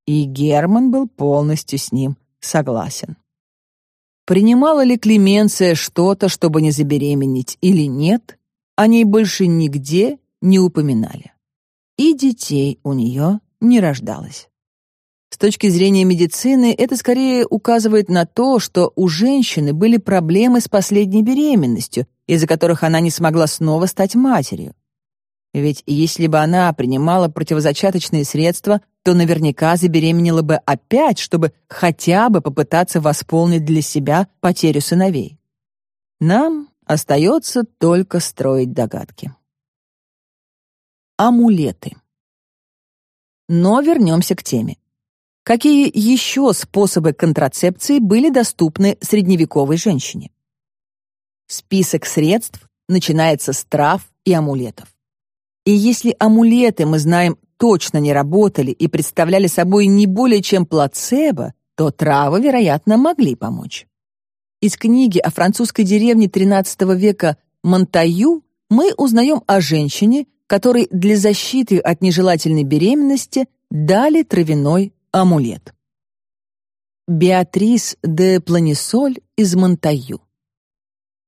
и Герман был полностью с ним согласен. Принимала ли Клеменция что-то, чтобы не забеременеть или нет, о ней больше нигде не упоминали. И детей у нее не рождалось. С точки зрения медицины, это скорее указывает на то, что у женщины были проблемы с последней беременностью, из-за которых она не смогла снова стать матерью. Ведь если бы она принимала противозачаточные средства, то наверняка забеременела бы опять, чтобы хотя бы попытаться восполнить для себя потерю сыновей. Нам остается только строить догадки. Амулеты. Но вернемся к теме. Какие еще способы контрацепции были доступны средневековой женщине? Список средств начинается с трав и амулетов. И если амулеты, мы знаем, точно не работали и представляли собой не более чем плацебо, то травы, вероятно, могли помочь. Из книги о французской деревне XIII века Монтаю мы узнаем о женщине, которой для защиты от нежелательной беременности дали травяной амулет. Беатрис де Планисоль из Монтаю.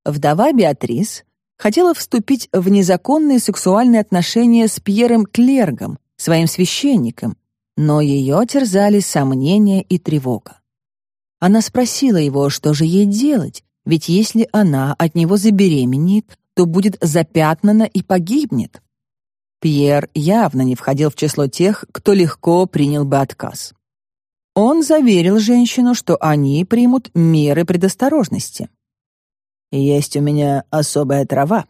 Вдова Беатрис хотела вступить в незаконные сексуальные отношения с Пьером Клергом, своим священником, но ее терзали сомнения и тревога. Она спросила его, что же ей делать, ведь если она от него забеременеет, то будет запятнана и погибнет. Пьер явно не входил в число тех, кто легко принял бы отказ. Он заверил женщину, что они примут меры предосторожности. «Есть у меня особая трава.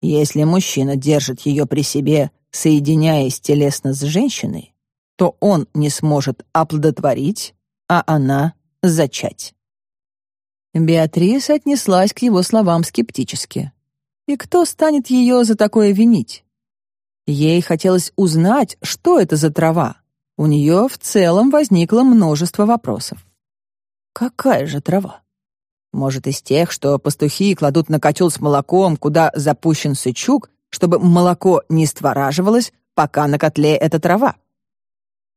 Если мужчина держит ее при себе, соединяясь телесно с женщиной, то он не сможет оплодотворить, а она — зачать». Беатрис отнеслась к его словам скептически. И кто станет ее за такое винить? Ей хотелось узнать, что это за трава. У нее в целом возникло множество вопросов. Какая же трава? Может, из тех, что пастухи кладут на котел с молоком, куда запущен сычук, чтобы молоко не створаживалось, пока на котле эта трава?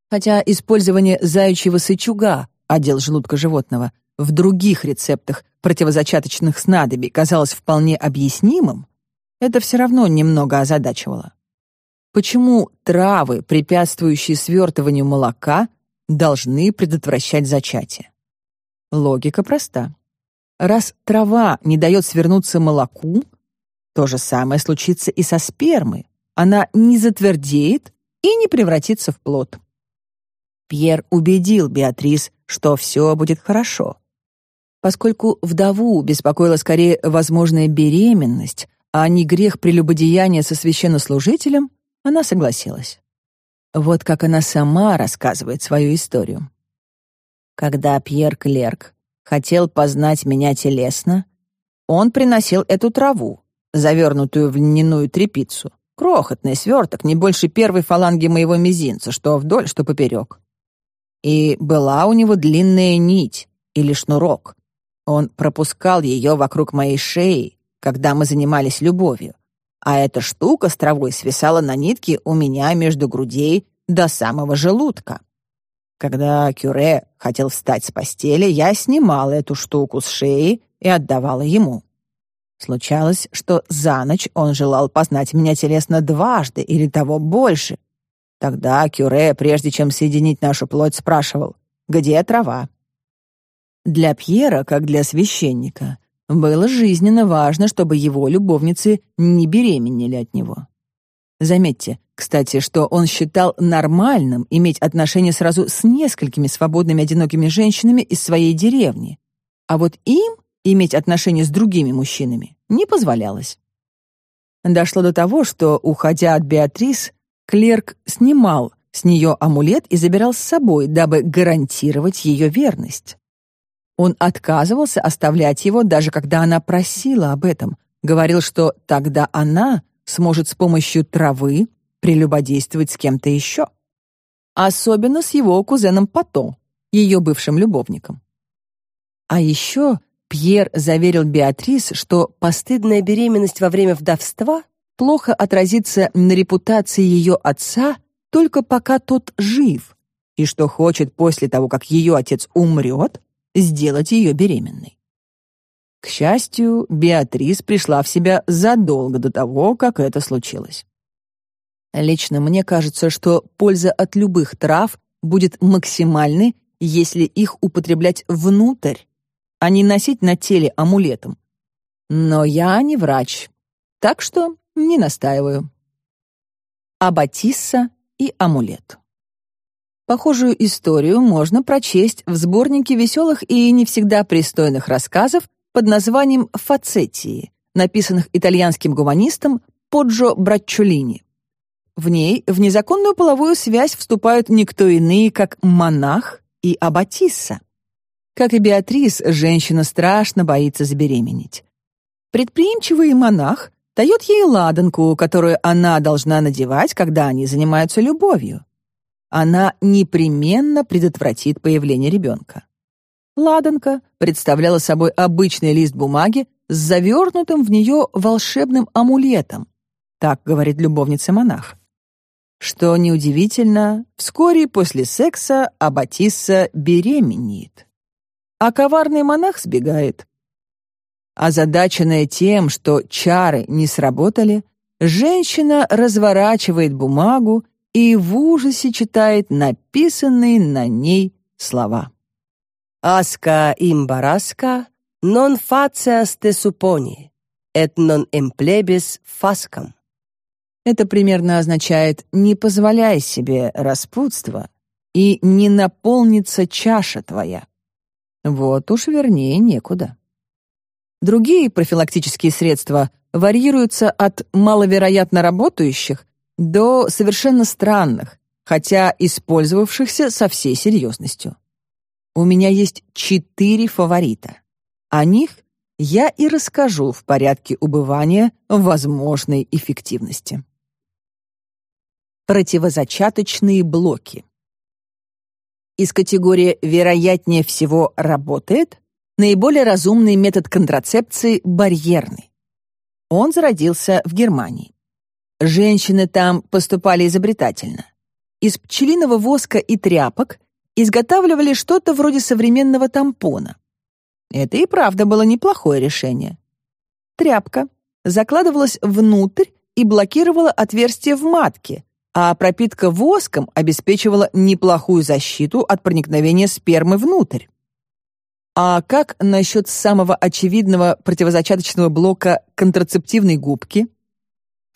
Хотя использование заячьего сычуга, отдел желудка животного, в других рецептах противозачаточных снадобий казалось вполне объяснимым, это все равно немного озадачивало. Почему травы, препятствующие свертыванию молока, должны предотвращать зачатие? Логика проста. Раз трава не дает свернуться молоку, то же самое случится и со спермой. Она не затвердеет и не превратится в плод. Пьер убедил Беатрис, что все будет хорошо. Поскольку вдову беспокоила скорее возможная беременность, а не грех прелюбодеяния со священнослужителем, она согласилась. Вот как она сама рассказывает свою историю. Когда Пьер Клерк хотел познать меня телесно, он приносил эту траву, завернутую в льняную тряпицу, крохотный сверток, не больше первой фаланги моего мизинца, что вдоль, что поперек. И была у него длинная нить или шнурок. Он пропускал ее вокруг моей шеи, когда мы занимались любовью, а эта штука с травой свисала на нитке у меня между грудей до самого желудка. Когда Кюре хотел встать с постели, я снимала эту штуку с шеи и отдавала ему. Случалось, что за ночь он желал познать меня телесно дважды или того больше. Тогда Кюре, прежде чем соединить нашу плоть, спрашивал, где трава? Для Пьера, как для священника, было жизненно важно, чтобы его любовницы не беременели от него. Заметьте, кстати, что он считал нормальным иметь отношения сразу с несколькими свободными одинокими женщинами из своей деревни, а вот им иметь отношения с другими мужчинами не позволялось. Дошло до того, что, уходя от Беатрис, клерк снимал с нее амулет и забирал с собой, дабы гарантировать ее верность. Он отказывался оставлять его, даже когда она просила об этом, говорил, что тогда она сможет с помощью травы прелюбодействовать с кем-то еще. Особенно с его кузеном Пато, ее бывшим любовником. А еще Пьер заверил Беатрис, что постыдная беременность во время вдовства плохо отразится на репутации ее отца только пока тот жив, и что хочет после того, как ее отец умрет, сделать ее беременной. К счастью, Беатрис пришла в себя задолго до того, как это случилось. Лично мне кажется, что польза от любых трав будет максимальной, если их употреблять внутрь, а не носить на теле амулетом. Но я не врач, так что не настаиваю. Абатисса и амулет. Похожую историю можно прочесть в сборнике веселых и не всегда пристойных рассказов под названием «Фацетии», написанных итальянским гуманистом Поджо Браччолини. В ней в незаконную половую связь вступают никто иные, как монах и аббатисса. Как и Беатрис, женщина страшно боится забеременеть. Предприимчивый монах дает ей ладанку, которую она должна надевать, когда они занимаются любовью. Она непременно предотвратит появление ребенка. Ладанка представляла собой обычный лист бумаги с завернутым в нее волшебным амулетом. Так говорит любовница монах. Что неудивительно, вскоре после секса Аббатисса беременеет. А коварный монах сбегает. Озадаченная тем, что чары не сработали, женщина разворачивает бумагу и в ужасе читает написанные на ней слова. «Аска имбараска non facias te supponi, et non emplebis fascam». Это примерно означает «не позволяй себе распутства» и «не наполнится чаша твоя». Вот уж вернее некуда. Другие профилактические средства варьируются от маловероятно работающих до совершенно странных, хотя использовавшихся со всей серьезностью. У меня есть четыре фаворита. О них я и расскажу в порядке убывания возможной эффективности. Противозачаточные блоки. Из категории «вероятнее всего работает» наиболее разумный метод контрацепции – барьерный. Он зародился в Германии. Женщины там поступали изобретательно. Из пчелиного воска и тряпок изготавливали что-то вроде современного тампона. Это и правда было неплохое решение. Тряпка закладывалась внутрь и блокировала отверстие в матке, а пропитка воском обеспечивала неплохую защиту от проникновения спермы внутрь. А как насчет самого очевидного противозачаточного блока контрацептивной губки?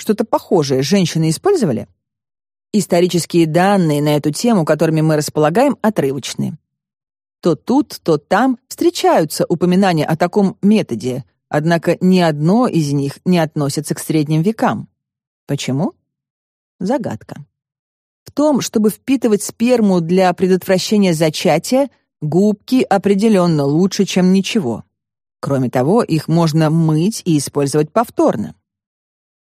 Что-то похожее женщины использовали? Исторические данные на эту тему, которыми мы располагаем, отрывочны. То тут, то там встречаются упоминания о таком методе, однако ни одно из них не относится к средним векам. Почему? Загадка. В том, чтобы впитывать сперму для предотвращения зачатия, губки определенно лучше, чем ничего. Кроме того, их можно мыть и использовать повторно.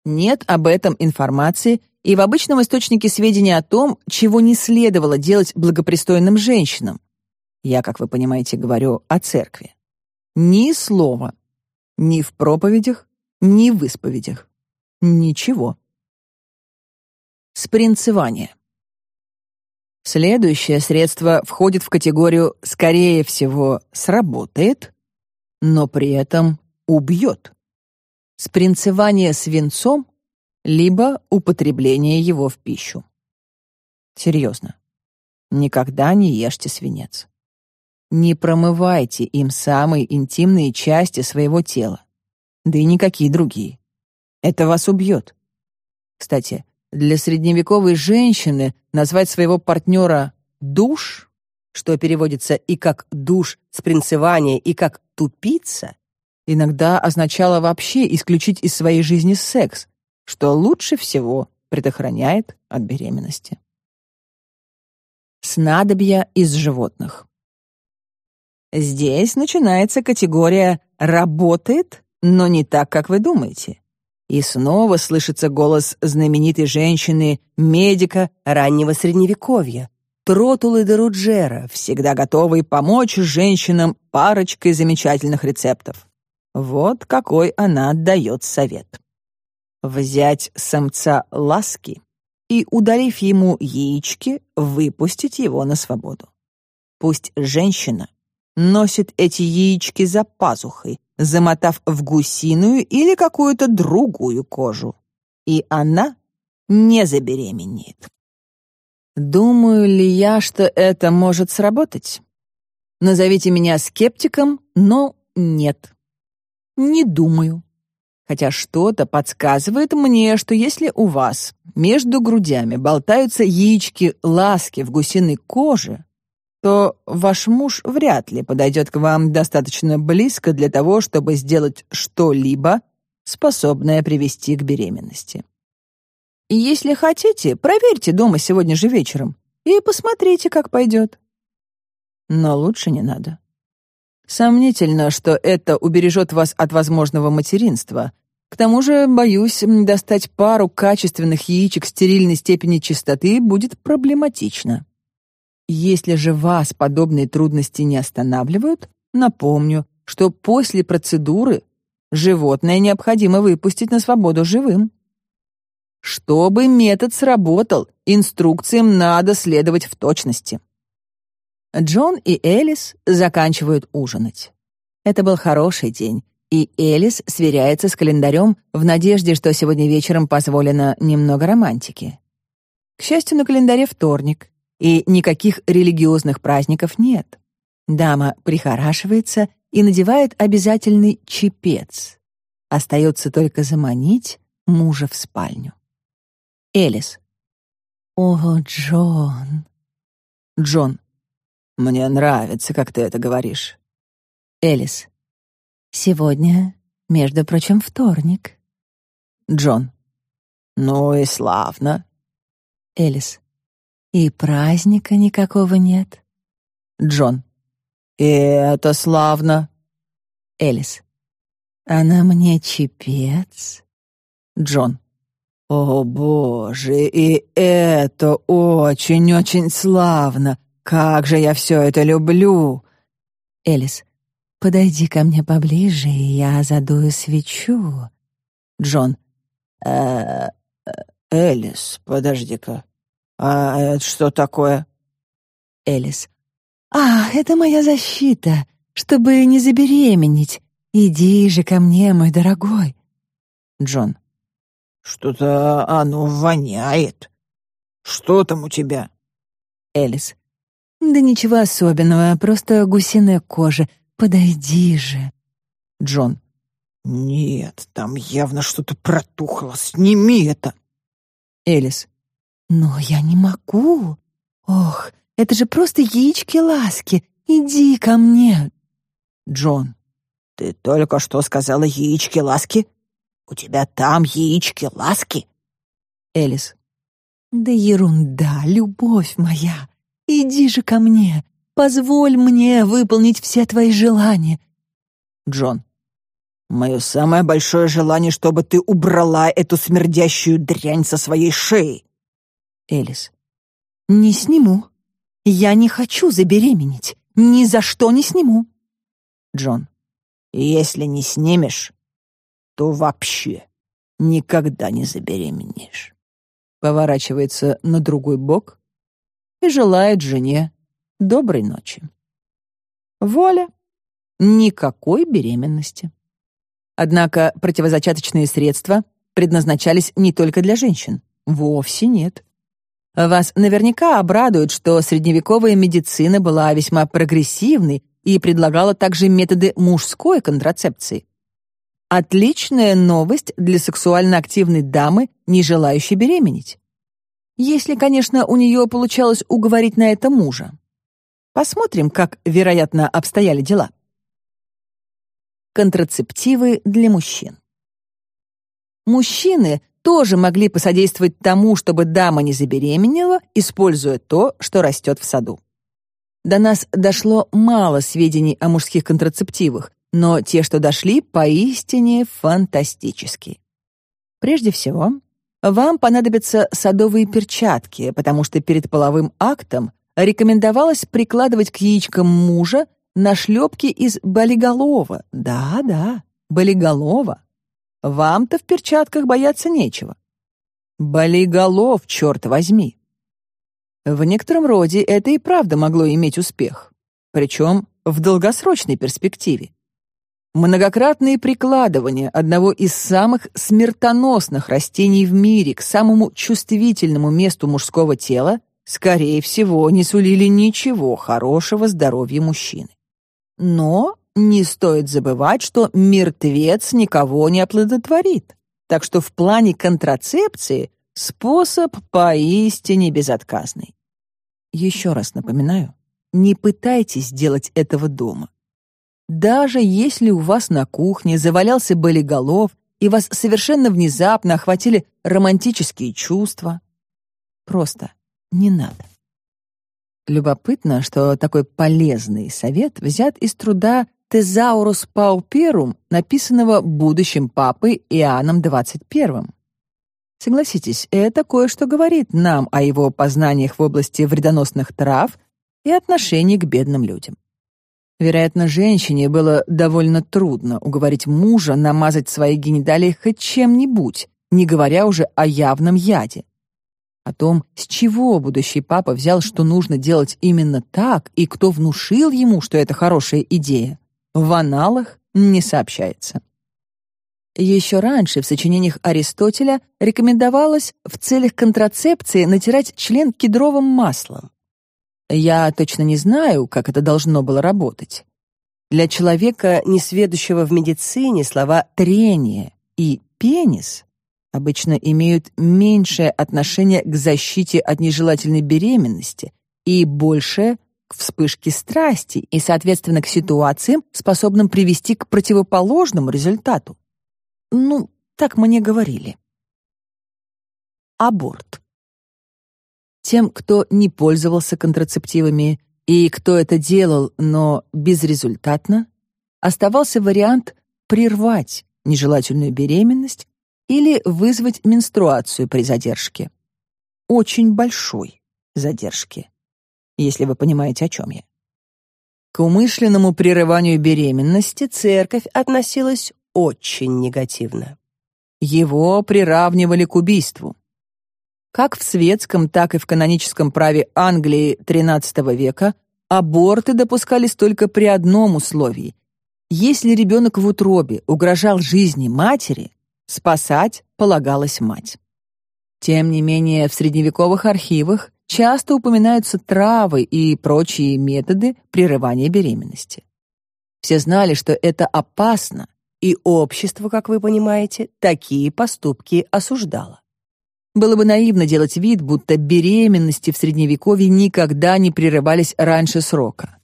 Нет об этом информации и в обычном источнике сведения о том, чего не следовало делать благопристойным женщинам. Я, как вы понимаете, говорю о церкви. Ни слова. Ни в проповедях, ни в исповедях. Ничего. Спринцевание. Следующее средство входит в категорию «скорее всего сработает», но при этом убьет. Спринцевание свинцом либо употребление его в пищу. Серьезно. Никогда не ешьте свинец. Не промывайте им самые интимные части своего тела, да и никакие другие. Это вас убьет. Кстати, для средневековой женщины назвать своего партнера «душ», что переводится и как «душ спринцевание», и как «тупица», иногда означало вообще исключить из своей жизни секс, что лучше всего предохраняет от беременности. Снадобья из животных. Здесь начинается категория «работает, но не так, как вы думаете». И снова слышится голос знаменитой женщины, медика раннего средневековья, Тротулы де Руджера, всегда готовый помочь женщинам парочкой замечательных рецептов. Вот какой она отдает совет. Взять самца ласки и, удалив ему яички, выпустить его на свободу. Пусть женщина носит эти яички за пазухой, замотав в гусиную или какую-то другую кожу. И она не забеременеет. Думаю ли я, что это может сработать? Назовите меня скептиком, но нет. Не думаю. Хотя что-то подсказывает мне, что если у вас между грудями болтаются яички ласки в гусиной коже, то ваш муж вряд ли подойдет к вам достаточно близко для того, чтобы сделать что-либо, способное привести к беременности. Если хотите, проверьте дома сегодня же вечером и посмотрите, как пойдет. Но лучше не надо. Сомнительно, что это убережет вас от возможного материнства. К тому же, боюсь, достать пару качественных яичек стерильной степени чистоты будет проблематично. Если же вас подобные трудности не останавливают, напомню, что после процедуры животное необходимо выпустить на свободу живым. Чтобы метод сработал, инструкциям надо следовать в точности. Джон и Элис заканчивают ужинать. Это был хороший день, и Элис сверяется с календарем в надежде, что сегодня вечером позволено немного романтики. К счастью, на календаре вторник, и никаких религиозных праздников нет. Дама прихорашивается и надевает обязательный чепец. Остается только заманить мужа в спальню. Элис. «О, Джон!» Джон. «Мне нравится, как ты это говоришь». Элис. «Сегодня, между прочим, вторник». Джон. «Ну и славно». Элис. «И праздника никакого нет». Джон. «И это славно». Элис. «Она мне чепец». Джон. «О, боже, и это очень-очень славно! Как же я все это люблю!» Элис, подойди ко мне поближе, и я задую свечу. Джон, э, -э Элис, подожди-ка. А это что такое? Элис, а, это моя защита, чтобы не забеременеть. Иди же ко мне, мой дорогой. Джон, что-то оно воняет. Что там у тебя? Элис. Да ничего особенного, просто гусиная кожа. Подойди же. Джон. Нет, там явно что-то протухло. Сними это. Элис. Но я не могу. Ох, это же просто яички ласки. Иди ко мне. Джон. Ты только что сказала яички ласки? У тебя там яички ласки?» Элис. «Да ерунда, любовь моя. Иди же ко мне. Позволь мне выполнить все твои желания». Джон. «Мое самое большое желание, чтобы ты убрала эту смердящую дрянь со своей шеи». Элис. «Не сниму. Я не хочу забеременеть. Ни за что не сниму». Джон. «Если не снимешь, то вообще никогда не забеременеешь. Поворачивается на другой бок и желает жене доброй ночи. Воля. Никакой беременности. Однако противозачаточные средства предназначались не только для женщин. Вовсе нет. Вас наверняка обрадует, что средневековая медицина была весьма прогрессивной и предлагала также методы мужской контрацепции. Отличная новость для сексуально активной дамы, не желающей беременеть. Если, конечно, у нее получалось уговорить на это мужа. Посмотрим, как, вероятно, обстояли дела. Контрацептивы для мужчин. Мужчины тоже могли посодействовать тому, чтобы дама не забеременела, используя то, что растет в саду. до нас дошло мало сведений о мужских контрацептивах, но те, что дошли, поистине фантастические. Прежде всего, вам понадобятся садовые перчатки, потому что перед половым актом рекомендовалось прикладывать к яичкам мужа нашлепки из болиголова. Да-да, болиголова. Вам-то в перчатках бояться нечего. Болиголов, черт возьми. В некотором роде это и правда могло иметь успех, причем в долгосрочной перспективе. Многократные прикладывания одного из самых смертоносных растений в мире к самому чувствительному месту мужского тела, скорее всего, не сулили ничего хорошего здоровью мужчины. Но не стоит забывать, что мертвец никого не оплодотворит. Так что в плане контрацепции способ поистине безотказный. Еще раз напоминаю, не пытайтесь сделать этого дома. Даже если у вас на кухне завалялся болиголов и вас совершенно внезапно охватили романтические чувства, просто не надо. Любопытно, что такой полезный совет взят из труда «Тезаурус пауперум», написанного будущим папой Иоанном XXI. Согласитесь, это кое-что говорит нам о его познаниях в области вредоносных трав и отношении к бедным людям. Вероятно, женщине было довольно трудно уговорить мужа намазать свои гениталии хоть чем-нибудь, не говоря уже о явном яде. О том, с чего будущий папа взял, что нужно делать именно так, и кто внушил ему, что это хорошая идея, в аналах не сообщается. Еще раньше в сочинениях Аристотеля рекомендовалось в целях контрацепции натирать член кедровым маслом. Я точно не знаю, как это должно было работать. Для человека, несведущего в медицине, слова «трение» и «пенис» обычно имеют меньшее отношение к защите от нежелательной беременности и большее к вспышке страсти и, соответственно, к ситуациям, способным привести к противоположному результату. Ну, так мне говорили. Аборт. Тем, кто не пользовался контрацептивами и кто это делал, но безрезультатно, оставался вариант прервать нежелательную беременность или вызвать менструацию при задержке. Очень большой задержке, если вы понимаете, о чем я. К умышленному прерыванию беременности церковь относилась очень негативно. Его приравнивали к убийству. Как в светском, так и в каноническом праве Англии XIII века аборты допускались только при одном условии. Если ребенок в утробе угрожал жизни матери, Спасать полагалась мать. Тем не менее, в средневековых архивах часто упоминаются травы и прочие методы прерывания беременности. Все знали, что это опасно, и общество, как вы понимаете, такие поступки осуждало. Было бы наивно делать вид, будто беременности в Средневековье никогда не прерывались раньше срока.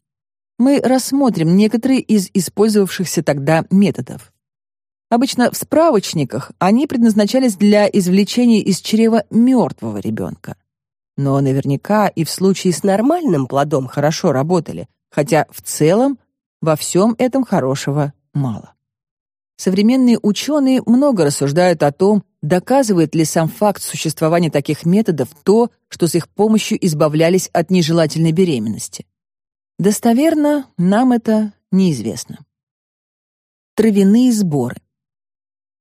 Мы рассмотрим некоторые из использовавшихся тогда методов. Обычно в справочниках они предназначались для извлечения из чрева мертвого ребенка. Но наверняка и в случае с нормальным плодом хорошо работали, хотя в целом во всем этом хорошего мало. Современные ученые много рассуждают о том, доказывает ли сам факт существования таких методов то, что с их помощью избавлялись от нежелательной беременности. Достоверно нам это неизвестно. Травяные сборы.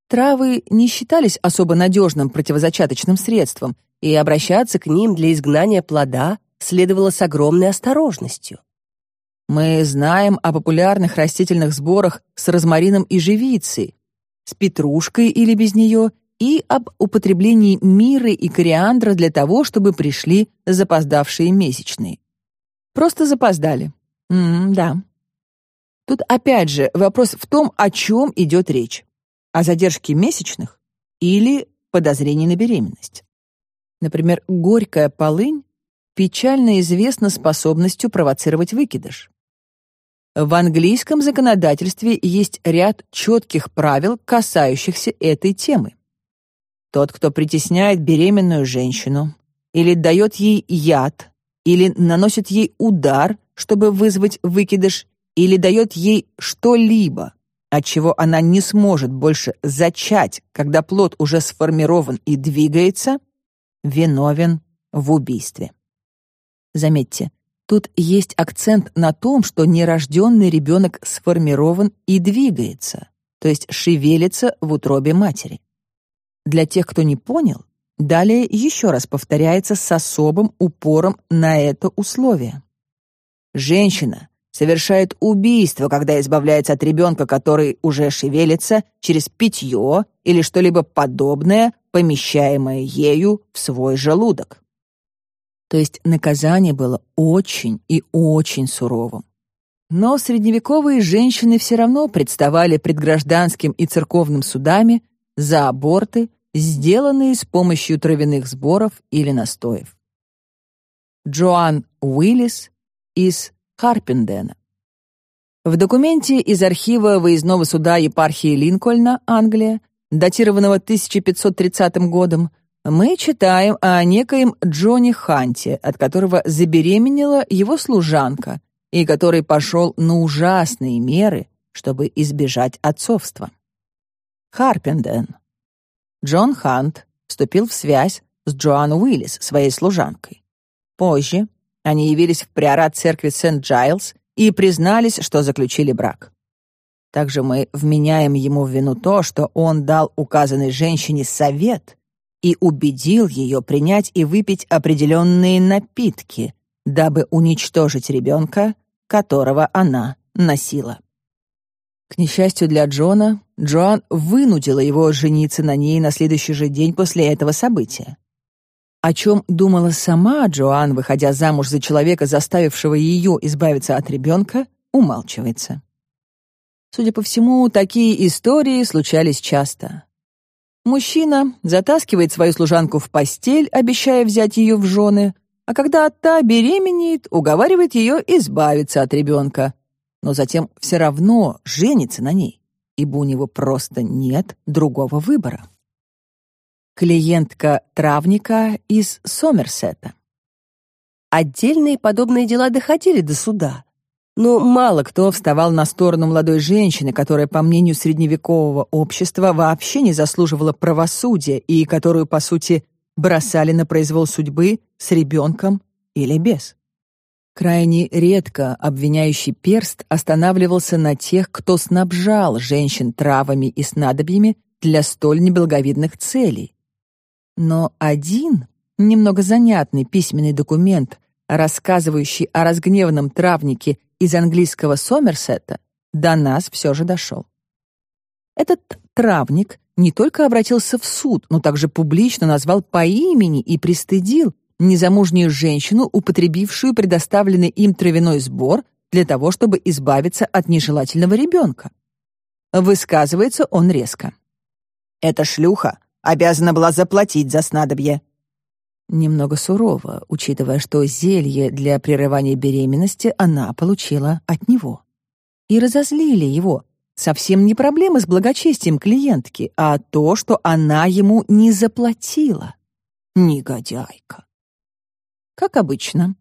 Травы не считались особо надежным противозачаточным средством, и обращаться к ним для изгнания плода следовало с огромной осторожностью. Мы знаем о популярных растительных сборах с розмарином и живицей, с петрушкой или без нее, и об употреблении миры и кориандра для того, чтобы пришли запоздавшие месячные. Просто запоздали. М да. Тут опять же вопрос в том, о чем идет речь о задержке месячных или подозрении на беременность. Например, горькая полынь печально известна способностью провоцировать выкидыш. В английском законодательстве есть ряд четких правил, касающихся этой темы. Тот, кто притесняет беременную женщину или дает ей яд, или наносит ей удар, чтобы вызвать выкидыш, или дает ей что-либо, от чего она не сможет больше зачать, когда плод уже сформирован и двигается, виновен в убийстве. Заметьте, тут есть акцент на том, что нерожденный ребенок сформирован и двигается, то есть шевелится в утробе матери. Для тех, кто не понял, далее еще раз повторяется с особым упором на это условие. Женщина совершает убийство, когда избавляется от ребенка, который уже шевелится, через питье или что-либо подобное, помещаемое ею в свой желудок. То есть наказание было очень и очень суровым. Но средневековые женщины все равно представали пред гражданским и церковным судами за аборты, сделанные с помощью травяных сборов или настоев. Джоан Уиллис из Харпендена. В документе из архива выездного суда епархии Линкольна, Англия, датированного 1530 годом, мы читаем о некоем Джонни Ханте, от которого забеременела его служанка, и который пошел на ужасные меры, чтобы избежать отцовства. Харпенден. Джон Хант вступил в связь с Джоан Уиллис, своей служанкой. Позже они явились в приорат церкви Сент-Джайлз и признались, что заключили брак. Также мы вменяем ему в вину то, что он дал указанной женщине совет и убедил ее принять и выпить определенные напитки, дабы уничтожить ребенка, которого она носила. К несчастью для Джона, Джоан вынудила его жениться на ней на следующий же день после этого события. О чем думала сама Джоан, выходя замуж за человека, заставившего ее избавиться от ребенка, умалчивается. Судя по всему, такие истории случались часто. Мужчина затаскивает свою служанку в постель, обещая взять ее в жены, а когда та беременеет, уговаривает ее избавиться от ребенка, но затем все равно женится на ней, ибо у него просто нет другого выбора клиентка травника из Сомерсета. Отдельные подобные дела доходили до суда, но мало кто вставал на сторону молодой женщины, которая, по мнению средневекового общества, вообще не заслуживала правосудия и которую, по сути, бросали на произвол судьбы с ребенком или без. Крайне редко обвиняющий перст останавливался на тех, кто снабжал женщин травами и снадобьями для столь неблаговидных целей, но один, немного занятный письменный документ, рассказывающий о разгневанном травнике из английского Сомерсета, до нас все же дошел. Этот травник не только обратился в суд, но также публично назвал по имени и пристыдил незамужнюю женщину, употребившую предоставленный им травяной сбор для того, чтобы избавиться от нежелательного ребенка. Высказывается он резко. «Эта шлюха обязана была заплатить за снадобье». Немного сурово, учитывая, что зелье для прерывания беременности она получила от него. И разозлили его. Совсем не проблемы с благочестием клиентки, а то, что она ему не заплатила. Негодяйка. Как обычно,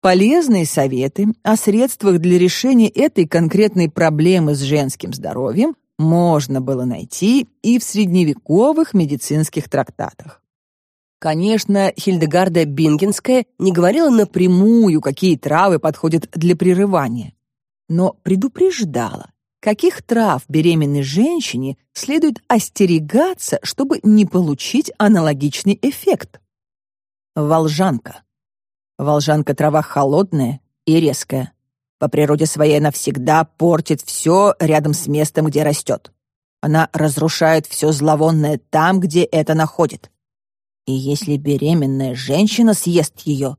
полезные советы о средствах для решения этой конкретной проблемы с женским здоровьем можно было найти и в средневековых медицинских трактатах. Конечно, Хильдегарда Бингенская не говорила напрямую, какие травы подходят для прерывания, но предупреждала, каких трав беременной женщине следует остерегаться, чтобы не получить аналогичный эффект. Волжанка. Волжанка трава холодная и резкая. По природе своей она всегда портит все рядом с местом, где растет. Она разрушает все зловонное там, где это находит. И если беременная женщина съест ее,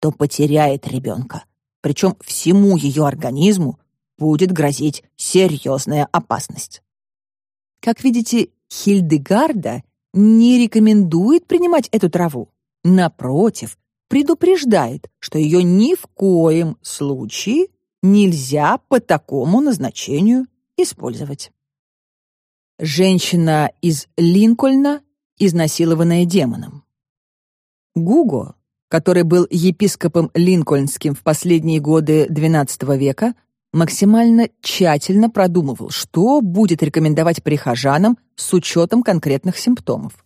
то потеряет ребенка. Причем всему ее организму будет грозить серьезная опасность. Как видите, Хильдегарда не рекомендует принимать эту траву. Напротив, предупреждает, что ее ни в коем случае нельзя по такому назначению использовать. Женщина из Линкольна, изнасилованная демоном. Гуго, который был епископом Линкольнским в последние годы XII века, максимально тщательно продумывал, что будет рекомендовать прихожанам с учетом конкретных симптомов.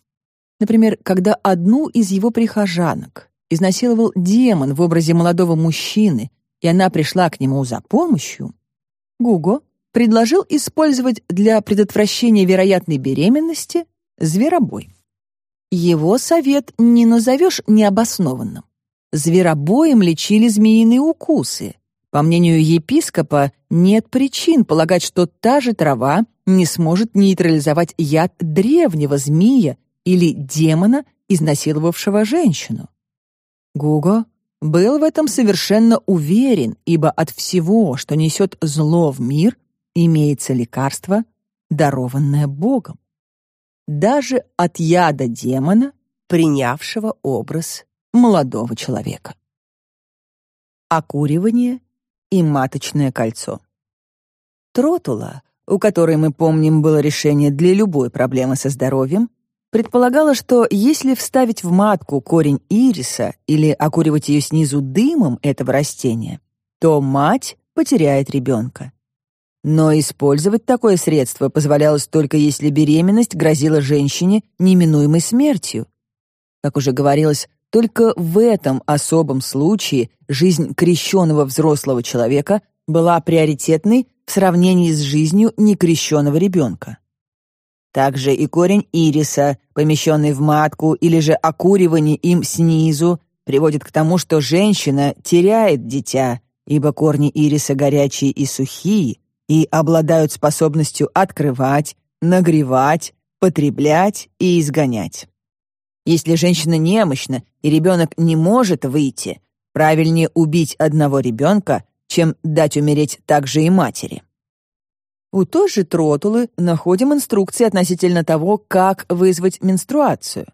Например, когда одну из его прихожанок изнасиловал демон в образе молодого мужчины, и она пришла к нему за помощью, Гуго предложил использовать для предотвращения вероятной беременности зверобой. Его совет не назовешь необоснованным. Зверобоем лечили змеиные укусы. По мнению епископа, нет причин полагать, что та же трава не сможет нейтрализовать яд древнего змея или демона, изнасиловавшего женщину. Гуго был в этом совершенно уверен, ибо от всего, что несет зло в мир, имеется лекарство, дарованное Богом. Даже от яда демона, принявшего образ молодого человека. Окуривание и маточное кольцо. Тротула, у которой, мы помним, было решение для любой проблемы со здоровьем, предполагала, что если вставить в матку корень ириса или окуривать ее снизу дымом этого растения, то мать потеряет ребенка. Но использовать такое средство позволялось только если беременность грозила женщине неминуемой смертью. Как уже говорилось, только в этом особом случае жизнь крещенного взрослого человека была приоритетной в сравнении с жизнью некрещенного ребенка. Также и корень ириса, помещенный в матку или же окуривание им снизу, приводит к тому, что женщина теряет дитя, ибо корни ириса горячие и сухие и обладают способностью открывать, нагревать, потреблять и изгонять. Если женщина немощна и ребенок не может выйти, правильнее убить одного ребенка, чем дать умереть также и матери. У той же тротулы находим инструкции относительно того, как вызвать менструацию.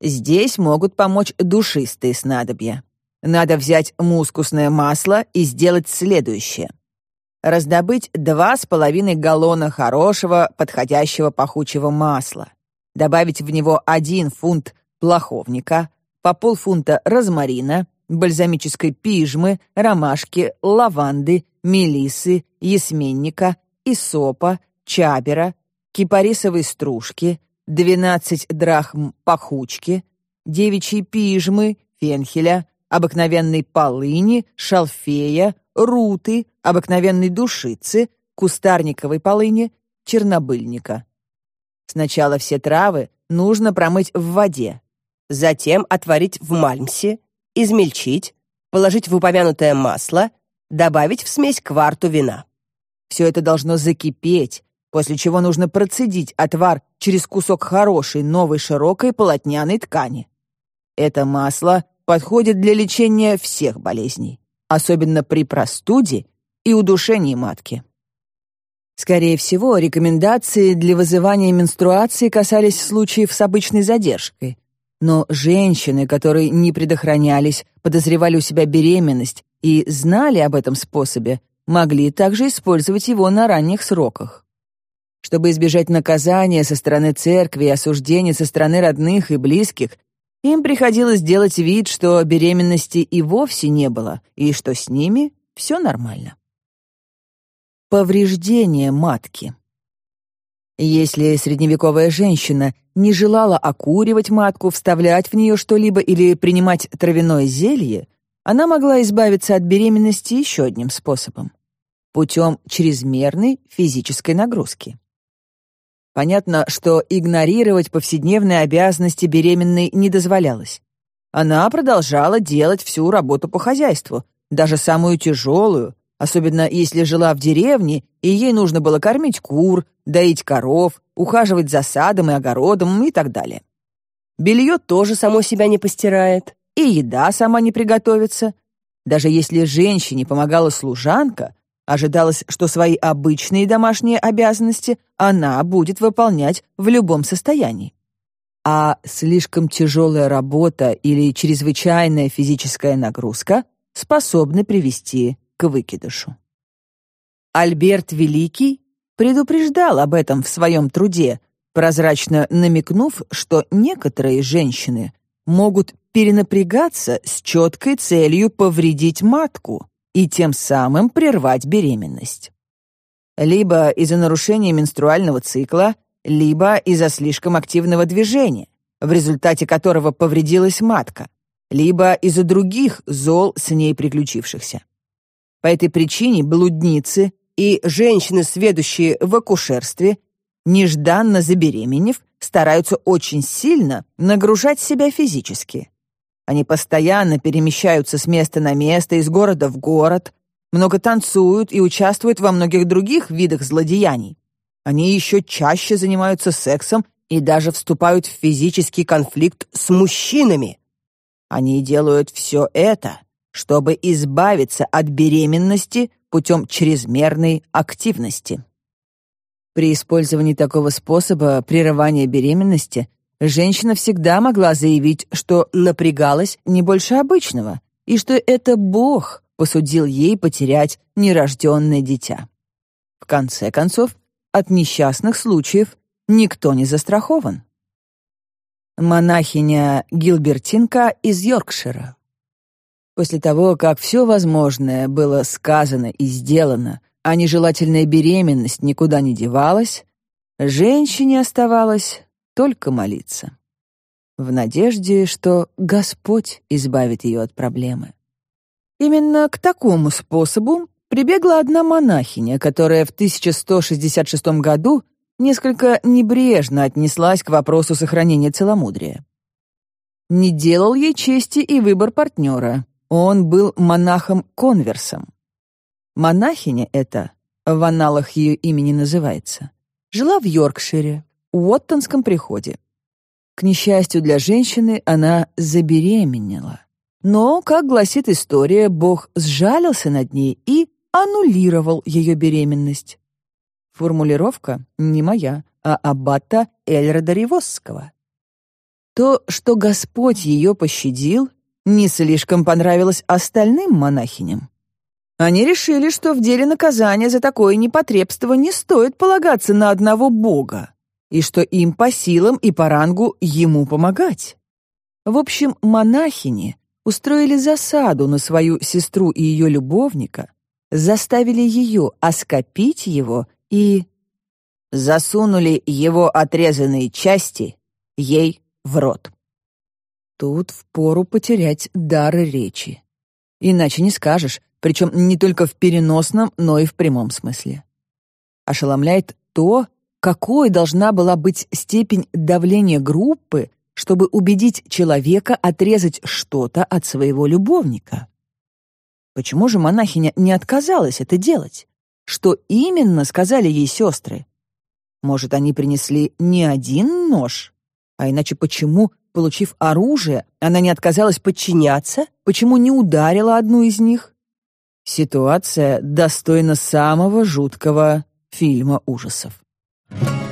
Здесь могут помочь душистые снадобья. Надо взять мускусное масло и сделать следующее. Раздобыть два с половиной галлона хорошего, подходящего пахучего масла. Добавить в него один фунт плоховника, по полфунта розмарина, бальзамической пижмы, ромашки, лаванды, мелисы, ясменника, исопа, чабера, кипарисовой стружки, 12 драхм пахучки, девичьей пижмы, фенхеля, обыкновенной полыни, шалфея, руты, обыкновенной душицы, кустарниковой полыни, чернобыльника. Сначала все травы нужно промыть в воде, затем отварить в мальмсе, измельчить, положить в упомянутое масло, добавить в смесь кварту вина. Все это должно закипеть, после чего нужно процедить отвар через кусок хорошей новой широкой полотняной ткани. Это масло подходит для лечения всех болезней, особенно при простуде и удушении матки. Скорее всего, рекомендации для вызывания менструации касались случаев с обычной задержкой. Но женщины, которые не предохранялись, подозревали у себя беременность и знали об этом способе, могли также использовать его на ранних сроках. Чтобы избежать наказания со стороны церкви и осуждения со стороны родных и близких, им приходилось делать вид, что беременности и вовсе не было, и что с ними все нормально. Повреждение матки. Если средневековая женщина не желала окуривать матку, вставлять в нее что-либо или принимать травяное зелье, она могла избавиться от беременности еще одним способом — путем чрезмерной физической нагрузки. Понятно, что игнорировать повседневные обязанности беременной не дозволялось. Она продолжала делать всю работу по хозяйству, даже самую тяжелую, особенно если жила в деревне, и ей нужно было кормить кур, доить коров, ухаживать за садом и огородом и так далее. Белье тоже само себя не постирает, и еда сама не приготовится. Даже если женщине помогала служанка, ожидалось, что свои обычные домашние обязанности она будет выполнять в любом состоянии. А слишком тяжелая работа или чрезвычайная физическая нагрузка способны привести к выкидышу. Альберт Великий предупреждал об этом в своем труде, прозрачно намекнув, что некоторые женщины могут перенапрягаться с четкой целью повредить матку и тем самым прервать беременность. Либо из-за нарушения менструального цикла, либо из-за слишком активного движения, в результате которого повредилась матка, либо из-за других зол с ней приключившихся. По этой причине блудницы и женщины, сведущие в акушерстве, нежданно забеременев, стараются очень сильно нагружать себя физически. Они постоянно перемещаются с места на место, из города в город, много танцуют и участвуют во многих других видах злодеяний. Они еще чаще занимаются сексом и даже вступают в физический конфликт с мужчинами. Они делают все это, чтобы избавиться от беременности путем чрезмерной активности. При использовании такого способа прерывания беременности женщина всегда могла заявить, что напрягалась не больше обычного, и что это Бог посудил ей потерять нерожденное дитя. В конце концов, от несчастных случаев никто не застрахован. Монахиня Гилбертинка из Йоркшира. После того, как все возможное было сказано и сделано а нежелательная беременность никуда не девалась, женщине оставалось только молиться. В надежде, что Господь избавит ее от проблемы. Именно к такому способу прибегла одна монахиня, которая в 1166 году несколько небрежно отнеслась к вопросу сохранения целомудрия. Не делал ей чести и выбор партнера. Он был монахом-конверсом. Монахиня эта, в аналах ее имени называется, жила в Йоркшире, Уоттонском приходе. К несчастью для женщины, она забеременела. Но, как гласит история, Бог сжалился над ней и аннулировал ее беременность. Формулировка не моя, а аббата Эльрода Ривосского. То, что Господь ее пощадил, не слишком понравилось остальным монахиням. Они решили, что в деле наказания за такое непотребство не стоит полагаться на одного бога, и что им по силам и по рангу ему помогать. В общем, монахини устроили засаду на свою сестру и ее любовника, заставили ее оскопить его и засунули его отрезанные части ей в рот. Тут впору потерять дар речи. Иначе не скажешь, причем не только в переносном, но и в прямом смысле. Ошеломляет то, какой должна была быть степень давления группы, чтобы убедить человека отрезать что-то от своего любовника. Почему же монахиня не отказалась это делать? Что именно сказали ей сестры? Может, они принесли не один нож? А иначе почему, получив оружие, она не отказалась подчиняться? Почему не ударила одну из них? Ситуация достойна самого жуткого фильма ужасов. Bye.